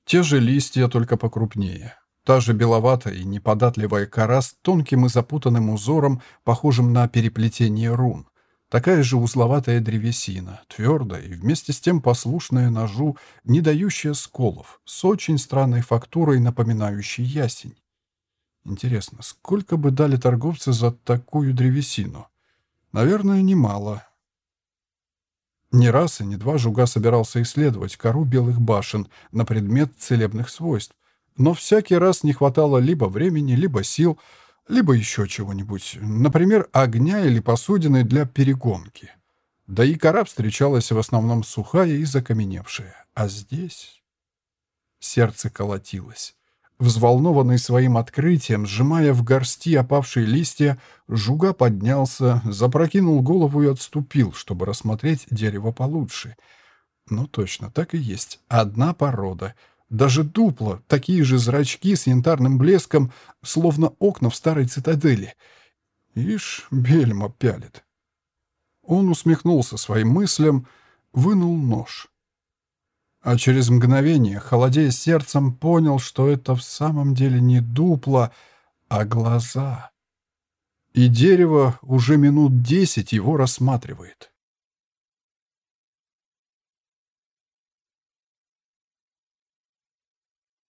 Те же листья, только покрупнее. Та же беловатая и неподатливая кора с тонким и запутанным узором, похожим на переплетение рун. Такая же узловатая древесина, твердая и вместе с тем послушная ножу, не дающая сколов, с очень странной фактурой, напоминающей ясень. Интересно, сколько бы дали торговцы за такую древесину? Наверное, немало. Не раз и не два Жуга собирался исследовать кору белых башен на предмет целебных свойств, но всякий раз не хватало либо времени, либо сил, либо еще чего-нибудь, например, огня или посудины для перегонки. Да и кора встречалась в основном сухая и закаменевшая. А здесь... Сердце колотилось. Взволнованный своим открытием, сжимая в горсти опавшие листья, Жуга поднялся, запрокинул голову и отступил, чтобы рассмотреть дерево получше. Ну точно, так и есть. Одна порода — даже дупла, такие же зрачки с янтарным блеском, словно окна в старой цитадели. Ишь, бельма пялит. Он усмехнулся своим мыслям, вынул нож. А через мгновение, холодея сердцем, понял, что это в самом деле не дупла, а глаза. И дерево уже минут десять его рассматривает.